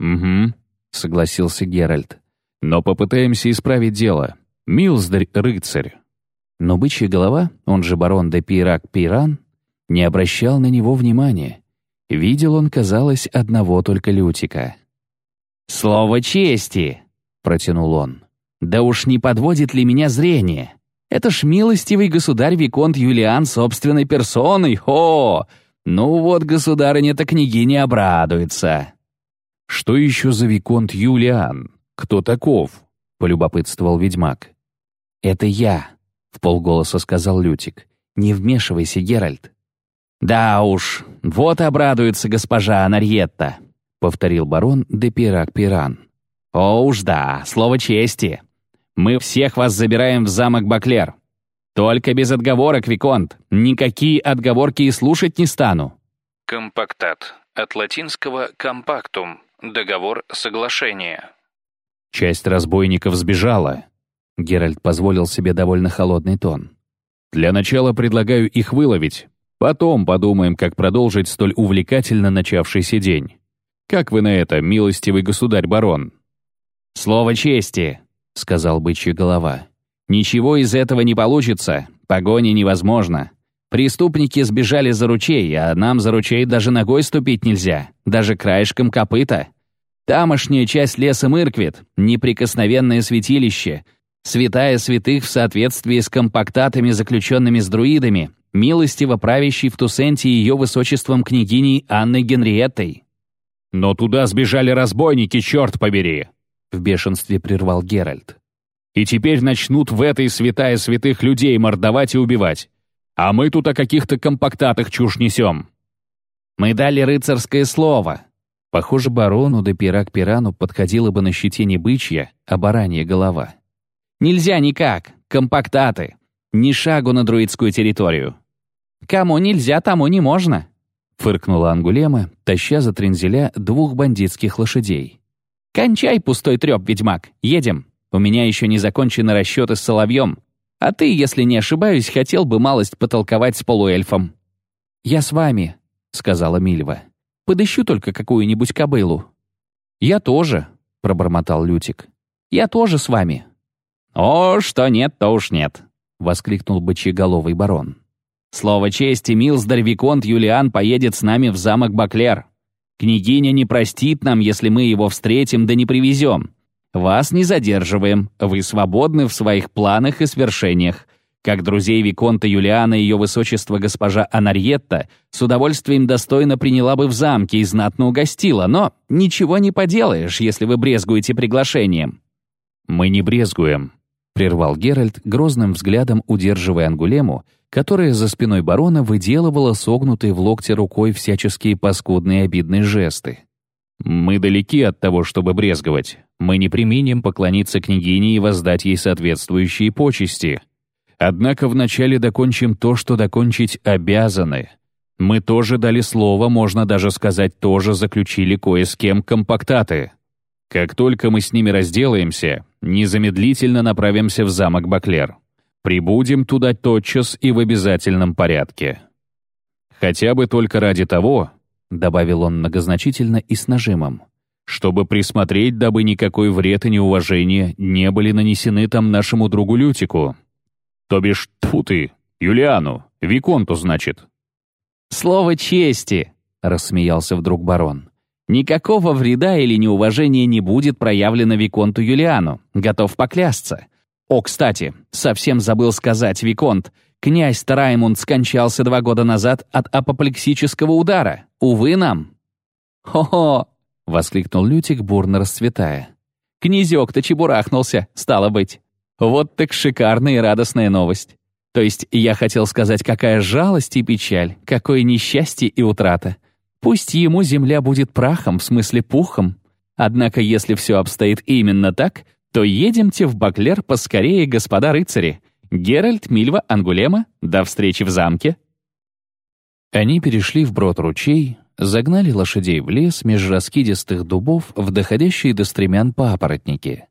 «Угу», — согласился Геральт. Но попытаемся исправить дело. Милздарь — рыцарь. Но бычья голова, он же барон де Пирак-Пиран, не обращал на него внимания. Видел он, казалось, одного только Лютика. «Слово чести!» — протянул он. «Да уж не подводит ли меня зрение? Это ж милостивый государь Виконт Юлиан собственной персоной, о! Ну вот государыня-то княгиня обрадуется». «Что еще за Виконт Юлиан?» «Кто таков?» — полюбопытствовал ведьмак. «Это я», — в полголоса сказал Лютик. «Не вмешивайся, Геральт». «Да уж, вот обрадуется госпожа Анарьетта», — повторил барон де Пирак-Пиран. «О уж да, слово чести. Мы всех вас забираем в замок Баклер. Только без отговорок, Виконт. Никакие отговорки и слушать не стану». Компактат. От латинского «компактум» — договор соглашения. Часть разбойников сбежала. Геральт позволил себе довольно холодный тон. Для начала предлагаю их выловить. Потом подумаем, как продолжить столь увлекательно начавшийся день. Как вы на это, милостивый государь-барон? «Слово чести», — сказал бычья голова. «Ничего из этого не получится. Погони невозможно. Преступники сбежали за ручей, а нам за ручей даже ногой ступить нельзя, даже краешком копыта. Тамошняя часть леса Мырквит, неприкосновенное святилище. Святая святых в соответствии с компактатами, заключенными с друидами, милостиво правящий в Тусенте ее высочеством княгиней Анной Генриеттой. «Но туда сбежали разбойники, черт побери!» — в бешенстве прервал Геральт. «И теперь начнут в этой святая святых людей мордовать и убивать. А мы тут о каких-то компактатах чушь несем». «Мы дали рыцарское слово». Похоже, барону да пира к пирану подходила бы на щите не бычья, а баранья голова. «Нельзя никак. Компактаты. Ни шагу на друидскую территорию. Кому нельзя, тому не можно», — фыркнула Ангулема, таща за трензеля двух бандитских лошадей. «Кончай пустой треп, ведьмак. Едем. У меня еще не закончены расчеты с соловьем. А ты, если не ошибаюсь, хотел бы малость потолковать с полуэльфом». «Я с вами», — сказала Мильва. «Подыщу только какую-нибудь кобылу». «Я тоже», — пробормотал Лютик. «Я тоже с вами». «О, что нет, то уж нет», — воскликнул бычьеголовый барон. «Слово чести, Милсдар Виконт Юлиан поедет с нами в замок Баклер. Княгиня не простит нам, если мы его встретим да не привезем. Вас не задерживаем, вы свободны в своих планах и свершениях. Как друзей Виконта Юлиана и ее высочество госпожа Анарьетта с удовольствием достойно приняла бы в замке и знатно угостила, но ничего не поделаешь, если вы брезгуете приглашением». «Мы не брезгуем», — прервал Геральт, грозным взглядом удерживая Ангулему, которая за спиной барона выделывала согнутой в локте рукой всяческие паскудные обидные жесты. «Мы далеки от того, чтобы брезговать. Мы не применим поклониться княгине и воздать ей соответствующие почести. Однако вначале докончим то, что докончить обязаны. Мы тоже дали слово, можно даже сказать, тоже заключили кое с кем компактаты. Как только мы с ними разделаемся, незамедлительно направимся в замок Баклер. Прибудем туда тотчас и в обязательном порядке. Хотя бы только ради того, — добавил он многозначительно и с нажимом, чтобы присмотреть, дабы никакой вред и неуважение не были нанесены там нашему другу Лютику. То бишь, тьфу ты, Юлиану, Виконту, значит. «Слово чести!» — рассмеялся вдруг барон. «Никакого вреда или неуважения не будет проявлено Виконту Юлиану, готов поклясться. О, кстати, совсем забыл сказать, Виконт, князь Тараймунд скончался два года назад от апоплексического удара. Увы нам». «Хо-хо!» — воскликнул Лютик, бурно расцветая. «Князек-то чебурахнулся, стало быть. Вот так шикарная и радостная новость. То есть я хотел сказать, какая жалость и печаль, какое несчастье и утрата. Пусть ему земля будет прахом, в смысле пухом. Однако если все обстоит именно так, то едемте в Баклер поскорее, господа рыцари. Геральт, Мильва, Ангулема, до встречи в замке». Они перешли в брод ручей, загнали лошадей в лес меж раскидистых дубов в доходящие до стремян папоротники.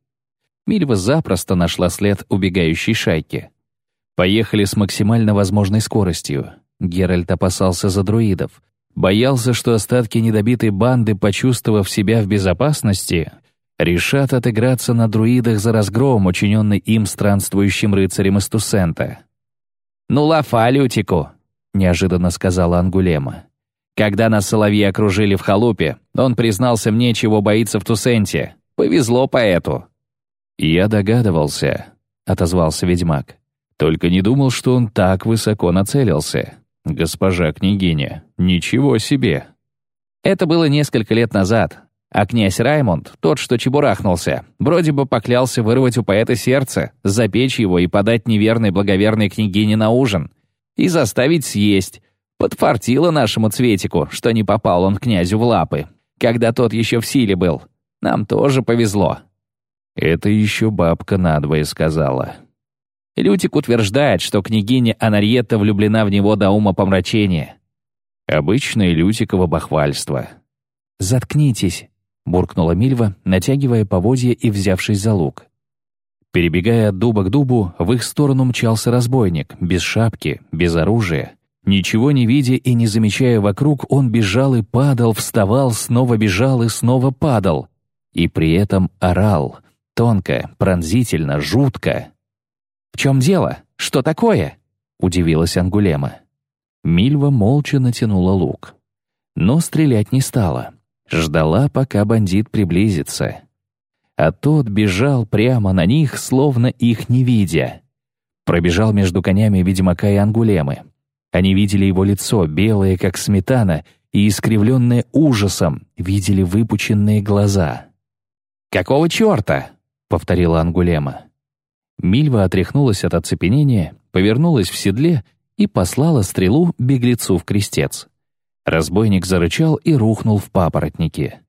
Мильва запросто нашла след убегающей шайки. Поехали с максимально возможной скоростью. Геральт опасался за друидов. Боялся, что остатки недобитой банды, почувствовав себя в безопасности, решат отыграться на друидах за разгром, учиненный им странствующим рыцарем из Тусента. «Ну, лафа, Лютику!» — неожиданно сказала Ангулема. «Когда нас соловьи окружили в халупе, он признался мне, чего боится в Тусенте. Повезло поэту». «Я догадывался», — отозвался ведьмак. «Только не думал, что он так высоко нацелился. Госпожа княгиня, ничего себе!» Это было несколько лет назад, а князь Раймонд, тот, что чебурахнулся, вроде бы поклялся вырвать у поэта сердце, запечь его и подать неверной благоверной княгине на ужин. И заставить съесть. Подфартило нашему Цветику, что не попал он князю в лапы, когда тот еще в силе был. Нам тоже повезло. Это еще бабка надвое сказала. Лютик утверждает, что княгиня Анарьетта влюблена в него до ума помрачения. Обычное Лютиково бахвальство. «Заткнитесь», буркнула Мильва, натягивая поводья и взявшись за лук. Перебегая от дуба к дубу, в их сторону мчался разбойник, без шапки, без оружия. Ничего не видя и не замечая вокруг, он бежал и падал, вставал, снова бежал и снова падал. И при этом орал. Тонко, пронзительно, жутко. «В чем дело? Что такое?» — удивилась Ангулема. Мильва молча натянула лук. Но стрелять не стала. Ждала, пока бандит приблизится. а тот бежал прямо на них, словно их не видя. Пробежал между конями ведьмака и ангулемы. Они видели его лицо, белое, как сметана, и искривленное ужасом, видели выпученные глаза. «Какого черта?» — повторила Ангулема. Мильва отряхнулась от оцепенения, повернулась в седле и послала стрелу беглецу в крестец. Разбойник зарычал и рухнул в папоротники.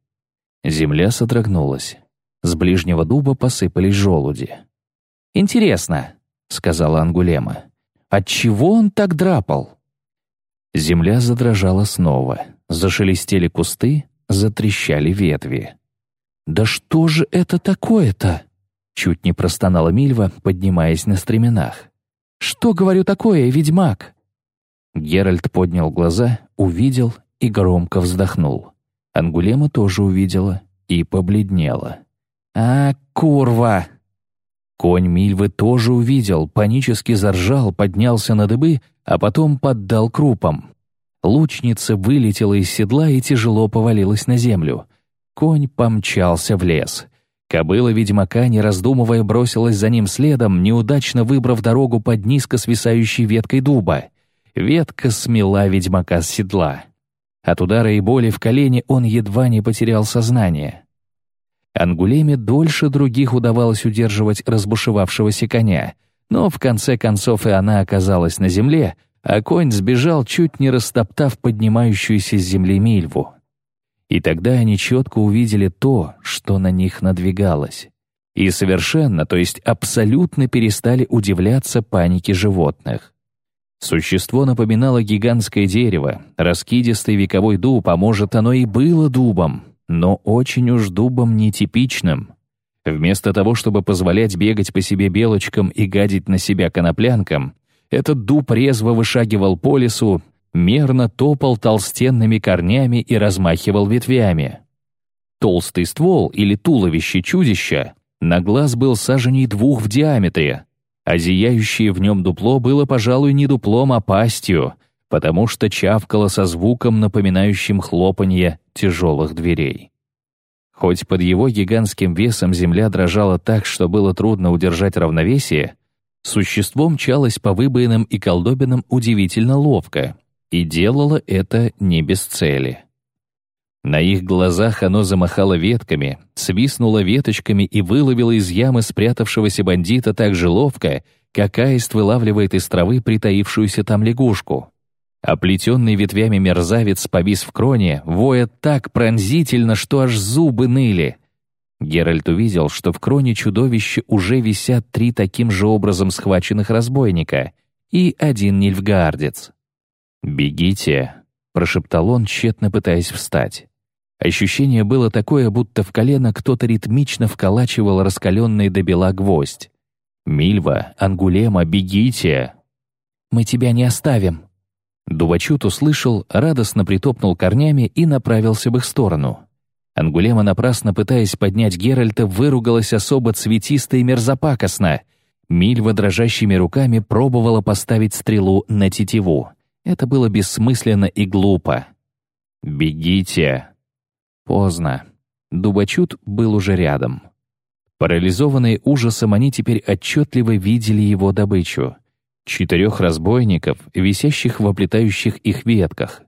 Земля содрогнулась. С ближнего дуба посыпались желуди. «Интересно», — сказала Ангулема, — «отчего он так драпал?» Земля задрожала снова, зашелестели кусты, затрещали ветви. «Да что же это такое-то?» Чуть не простонала Мильва, поднимаясь на стременах. «Что, говорю, такое, ведьмак?» Геральт поднял глаза, увидел и громко вздохнул. Ангулема тоже увидела и побледнела. «А, курва!» Конь Мильвы тоже увидел, панически заржал, поднялся на дыбы, а потом поддал крупом. Лучница вылетела из седла и тяжело повалилась на землю. Конь помчался в лес — Кобыла ведьмака, не раздумывая, бросилась за ним следом, неудачно выбрав дорогу под низко свисающей веткой дуба. Ветка смела ведьмака с седла. От удара и боли в колене он едва не потерял сознание. Ангулеме дольше других удавалось удерживать разбушевавшегося коня, но в конце концов и она оказалась на земле, а конь сбежал, чуть не растоптав поднимающуюся с земли Мильву. И тогда они четко увидели то, что на них надвигалось. И совершенно, то есть абсолютно перестали удивляться панике животных. Существо напоминало гигантское дерево, раскидистый вековой дуб, а может, оно и было дубом, но очень уж дубом нетипичным. Вместо того, чтобы позволять бегать по себе белочкам и гадить на себя коноплянкам, этот дуб резво вышагивал по лесу, мерно топал толстенными корнями и размахивал ветвями. Толстый ствол или туловище чудища на глаз был саженей двух в диаметре, а зияющее в нем дупло было, пожалуй, не дуплом, а пастью, потому что чавкало со звуком, напоминающим хлопанье тяжелых дверей. Хоть под его гигантским весом земля дрожала так, что было трудно удержать равновесие, существо мчалось по выбоинам и колдобинам удивительно ловко — и делало это не без цели. На их глазах оно замахало ветками, свистнуло веточками и выловило из ямы спрятавшегося бандита так же ловко, как аист вылавливает из травы притаившуюся там лягушку. Оплетенный ветвями мерзавец повис в кроне, воя так пронзительно, что аж зубы ныли. Геральт увидел, что в кроне чудовища уже висят три таким же образом схваченных разбойника и один нильфгаардец. «Бегите», — прошептал он, тщетно пытаясь встать. Ощущение было такое, будто в колено кто-то ритмично вколачивал раскаленный до бела гвоздь. «Мильва, Ангулема, бегите!» «Мы тебя не оставим!» Дувачут услышал, радостно притопнул корнями и направился в их сторону. Ангулема, напрасно пытаясь поднять Геральта, выругалась особо цветисто и мерзопакостно. Мильва дрожащими руками пробовала поставить стрелу на тетиву. Это было бессмысленно и глупо. «Бегите!» Поздно. Дубачут был уже рядом. Парализованные ужасом, они теперь отчетливо видели его добычу. Четырех разбойников, висящих в оплетающих их ветках.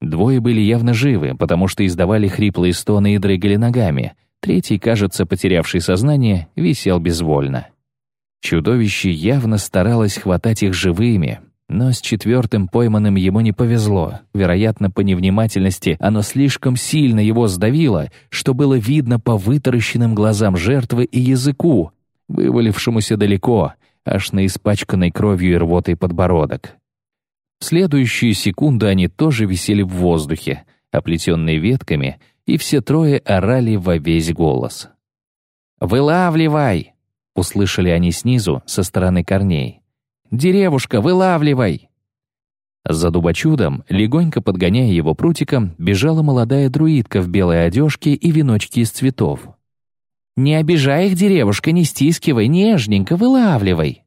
Двое были явно живы, потому что издавали хриплые стоны и дрыгали ногами. Третий, кажется, потерявший сознание, висел безвольно. Чудовище явно старалось хватать их живыми, но с четвертым пойманным ему не повезло. Вероятно, по невнимательности оно слишком сильно его сдавило, что было видно по вытаращенным глазам жертвы и языку, вывалившемуся далеко, аж на испачканной кровью и рвотой подбородок. В следующую секунду они тоже висели в воздухе, оплетенные ветками, и все трое орали во весь голос. «Вылавливай!» — услышали они снизу, со стороны корней. Деревушка, вылавливай!» За дубочудом, легонько подгоняя его прутиком, бежала молодая друидка в белой одежке и веночке из цветов. «Не обижай их, деревушка, не стискивай, нежненько вылавливай!»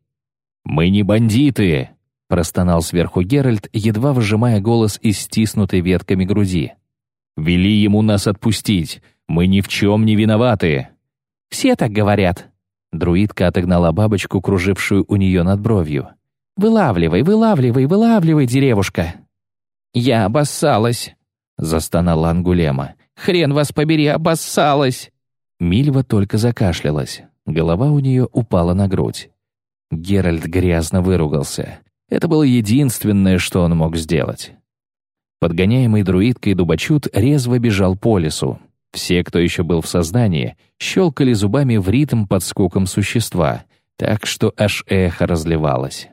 «Мы не бандиты!» — простонал сверху Геральт, едва выжимая голос из стиснутой ветками груди. «Вели ему нас отпустить, мы ни в чем не виноваты!» Все так говорят». Друидка отогнала бабочку, кружившую у нее над бровью. «Вылавливай, вылавливай, вылавливай, деревушка!» «Я обоссалась!» — застонала Ангулема. «Хрен вас побери, обоссалась!» Мильва только закашлялась. Голова у нее упала на грудь. Геральт грязно выругался. Это было единственное, что он мог сделать. Подгоняемый друидкой Дубачут резво бежал по лесу. Все, кто еще был в сознании, щелкали зубами в ритм под скуком существа, так что аж эхо разливалось.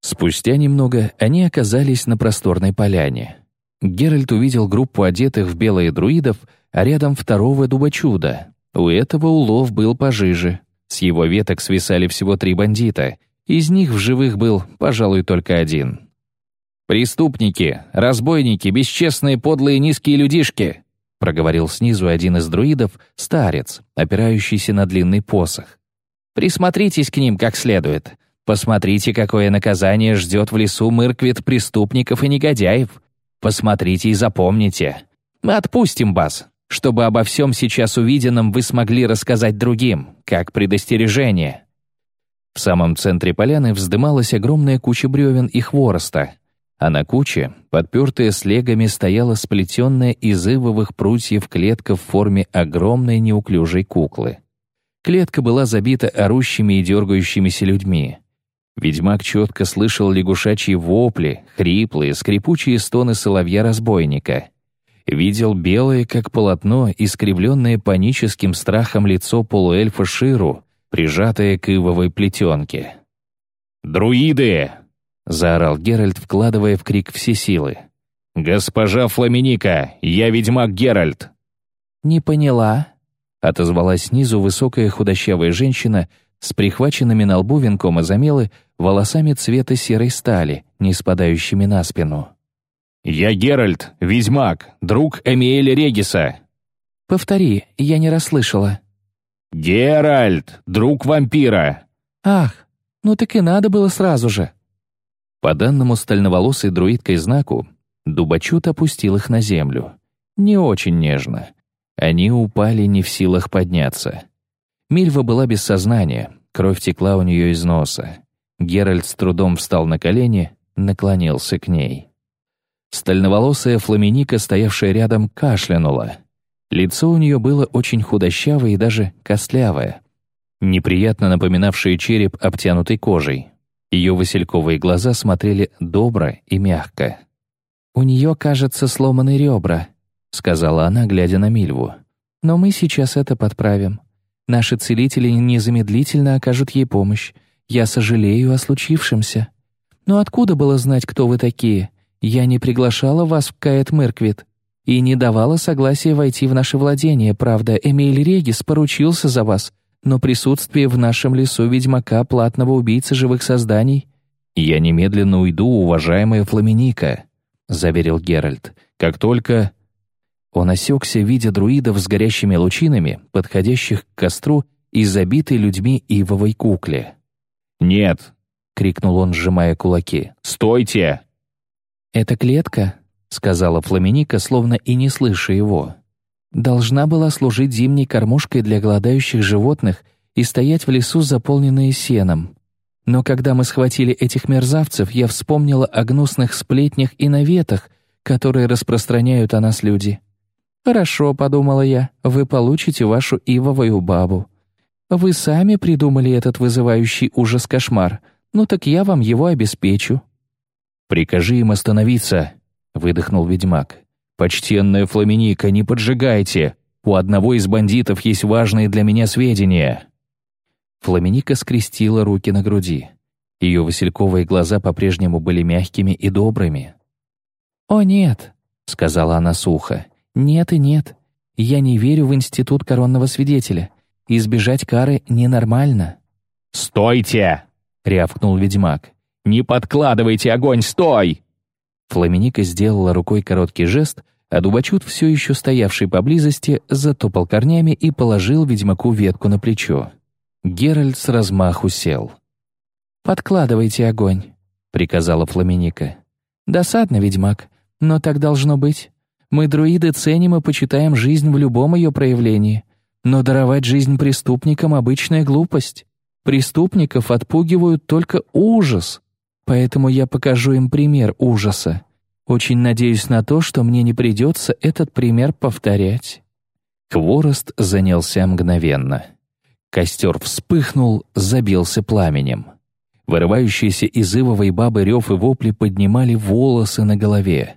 Спустя немного они оказались на просторной поляне. Геральт увидел группу одетых в белые друидов, а рядом второго дубачуда. У этого улов был пожиже. С его веток свисали всего три бандита. Из них в живых был, пожалуй, только один. «Преступники, разбойники, бесчестные, подлые, низкие людишки!» Проговорил снизу один из друидов, старец, опирающийся на длинный посох. «Присмотритесь к ним как следует. Посмотрите, какое наказание ждет в лесу мырквит преступников и негодяев. Посмотрите и запомните. Мы отпустим вас, чтобы обо всем сейчас увиденном вы смогли рассказать другим, как предостережение». В самом центре поляны вздымалась огромная куча бревен и хвороста, а на куче, подпертая слегами, стояла сплетенная из ивовых прутьев клетка в форме огромной неуклюжей куклы. Клетка была забита орущими и дергающимися людьми. Ведьмак четко слышал лягушачьи вопли, хриплые, скрипучие стоны соловья-разбойника. Видел белое, как полотно, искривленное паническим страхом лицо полуэльфа Ширу, прижатое к ивовой плетенке. «Друиды!» — заорал Геральт, вкладывая в крик все силы. «Госпожа Фламиника, я ведьмак Геральт!» «Не поняла», — отозвалась снизу высокая худощавая женщина с прихваченными на лбу венком изомелы волосами цвета серой стали, не спадающими на спину. «Я Геральт, ведьмак, друг Эмиэля Региса». «Повтори, я не расслышала». «Геральт, друг вампира». «Ах, ну так и надо было сразу же». По данному стальноволосой друидкой знаку, Дубачут опустил их на землю. Не очень нежно. Они упали не в силах подняться. Мильва была без сознания, кровь текла у нее из носа. Геральт с трудом встал на колени, наклонился к ней. Стальноволосая фламиника, стоявшая рядом, кашлянула. Лицо у нее было очень худощавое и даже костлявое, неприятно напоминавшее череп, обтянутый кожей. Ее васильковые глаза смотрели добро и мягко. «У нее, кажется, сломаны ребра», — сказала она, глядя на Мильву. «Но мы сейчас это подправим. Наши целители незамедлительно окажут ей помощь. Я сожалею о случившемся. Но откуда было знать, кто вы такие? Я не приглашала вас в Каэт Мерквит и не давала согласия войти в наше владение. Правда, Эмиль Регис поручился за вас, но присутствие в нашем лесу ведьмака платного убийцы живых созданий... «Я немедленно уйду, уважаемая Фламиника», — заверил Геральт. «Как только...» Он осекся, видя друидов с горящими лучинами, подходящих к костру и забитой людьми ивовой кукле. «Нет!» — крикнул он, сжимая кулаки. «Стойте!» «Это клетка», — сказала Фламиника, словно и не слыша его должна была служить зимней кормушкой для голодающих животных и стоять в лесу, заполненные сеном. Но когда мы схватили этих мерзавцев, я вспомнила о гнусных сплетнях и наветах, которые распространяют о нас люди. «Хорошо», — подумала я, — «вы получите вашу ивовую бабу. Вы сами придумали этот вызывающий ужас кошмар, ну так я вам его обеспечу». «Прикажи им остановиться», — выдохнул ведьмак. «Почтенная Фламиника, не поджигайте! У одного из бандитов есть важные для меня сведения!» Фламиника скрестила руки на груди. Ее васильковые глаза по-прежнему были мягкими и добрыми. «О, нет», — сказала она сухо, — «нет и нет. Я не верю в институт коронного свидетеля. Избежать кары ненормально». «Стойте!» — рявкнул ведьмак. «Не подкладывайте огонь, стой!» Фламиника сделала рукой короткий жест, а Дубачут, все еще стоявший поблизости, затопал корнями и положил ведьмаку ветку на плечо. Геральт с размаху сел. «Подкладывайте огонь», — приказала Фламиника. «Досадно, ведьмак, но так должно быть. Мы, друиды, ценим и почитаем жизнь в любом ее проявлении. Но даровать жизнь преступникам — обычная глупость. Преступников отпугивают только ужас. Поэтому я покажу им пример ужаса. Очень надеюсь на то, что мне не придется этот пример повторять». Хворост занялся мгновенно. Костер вспыхнул, забился пламенем. Вырывающиеся из ивовой бабы рев и вопли поднимали волосы на голове.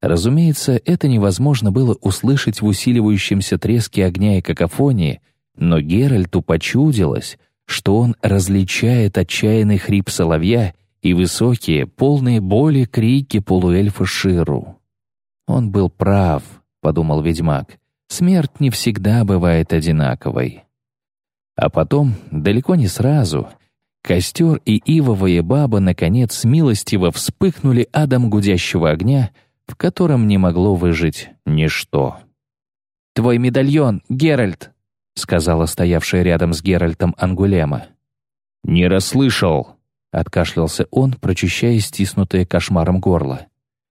Разумеется, это невозможно было услышать в усиливающемся треске огня и какофонии, но Геральту почудилось, что он различает отчаянный хрип соловья и высокие, полные боли крики полуэльфа Ширу. «Он был прав», — подумал ведьмак, — «смерть не всегда бывает одинаковой». А потом, далеко не сразу, костер и ивовая баба наконец милостиво вспыхнули адом гудящего огня, в котором не могло выжить ничто. «Твой медальон, Геральт!» — сказала стоявшая рядом с Геральтом Ангулема. «Не расслышал!» — откашлялся он, прочищая стиснутое кошмаром горло.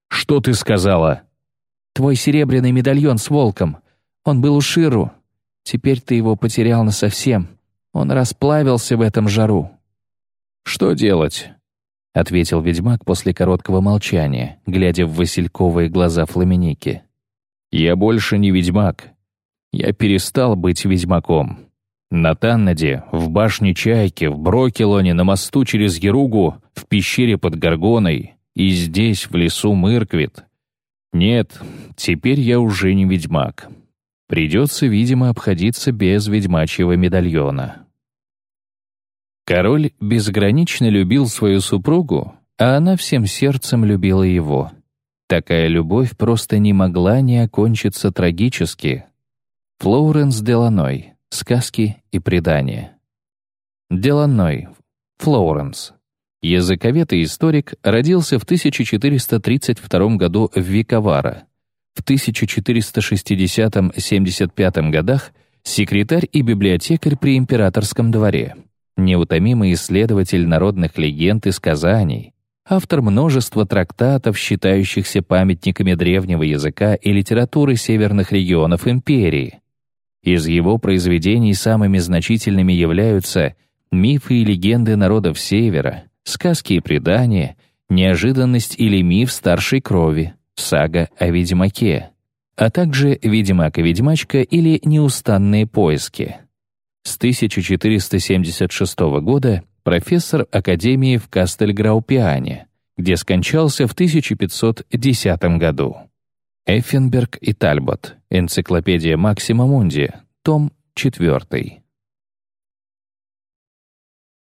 «Что ты сказала?» «Твой серебряный медальон с волком. Он был у Ширу. Теперь ты его потерял насовсем. Он расплавился в этом жару». «Что делать?» — ответил ведьмак после короткого молчания, глядя в васильковые глаза Фламеники. «Я больше не ведьмак. Я перестал быть ведьмаком. На Таннаде, в башне Чайки, в Брокелоне, на мосту через Еругу, в пещере под Горгоной и здесь, в лесу Мырквит. Нет, теперь я уже не ведьмак. Придется, видимо, обходиться без ведьмачьего медальона». Король безгранично любил свою супругу, а она всем сердцем любила его. Такая любовь просто не могла не окончиться трагически. Флоуренс Деланой. Сказки и предания. Деланой. Флоуренс. Языковед и историк родился в 1432 году в Виковара. В 1460-75 годах секретарь и библиотекарь при императорском дворе неутомимый исследователь народных легенд и сказаний, автор множества трактатов, считающихся памятниками древнего языка и литературы северных регионов империи. Из его произведений самыми значительными являются мифы и легенды народов Севера, сказки и предания, неожиданность или миф старшей крови, сага о Ведьмаке, а также «Ведьмак и ведьмачка» или «Неустанные поиски». С 1476 года профессор Академии в Кастельграупиане, где скончался в 1510 году. Эффенберг и Тальбот. Энциклопедия Максима Мунди. Том 4.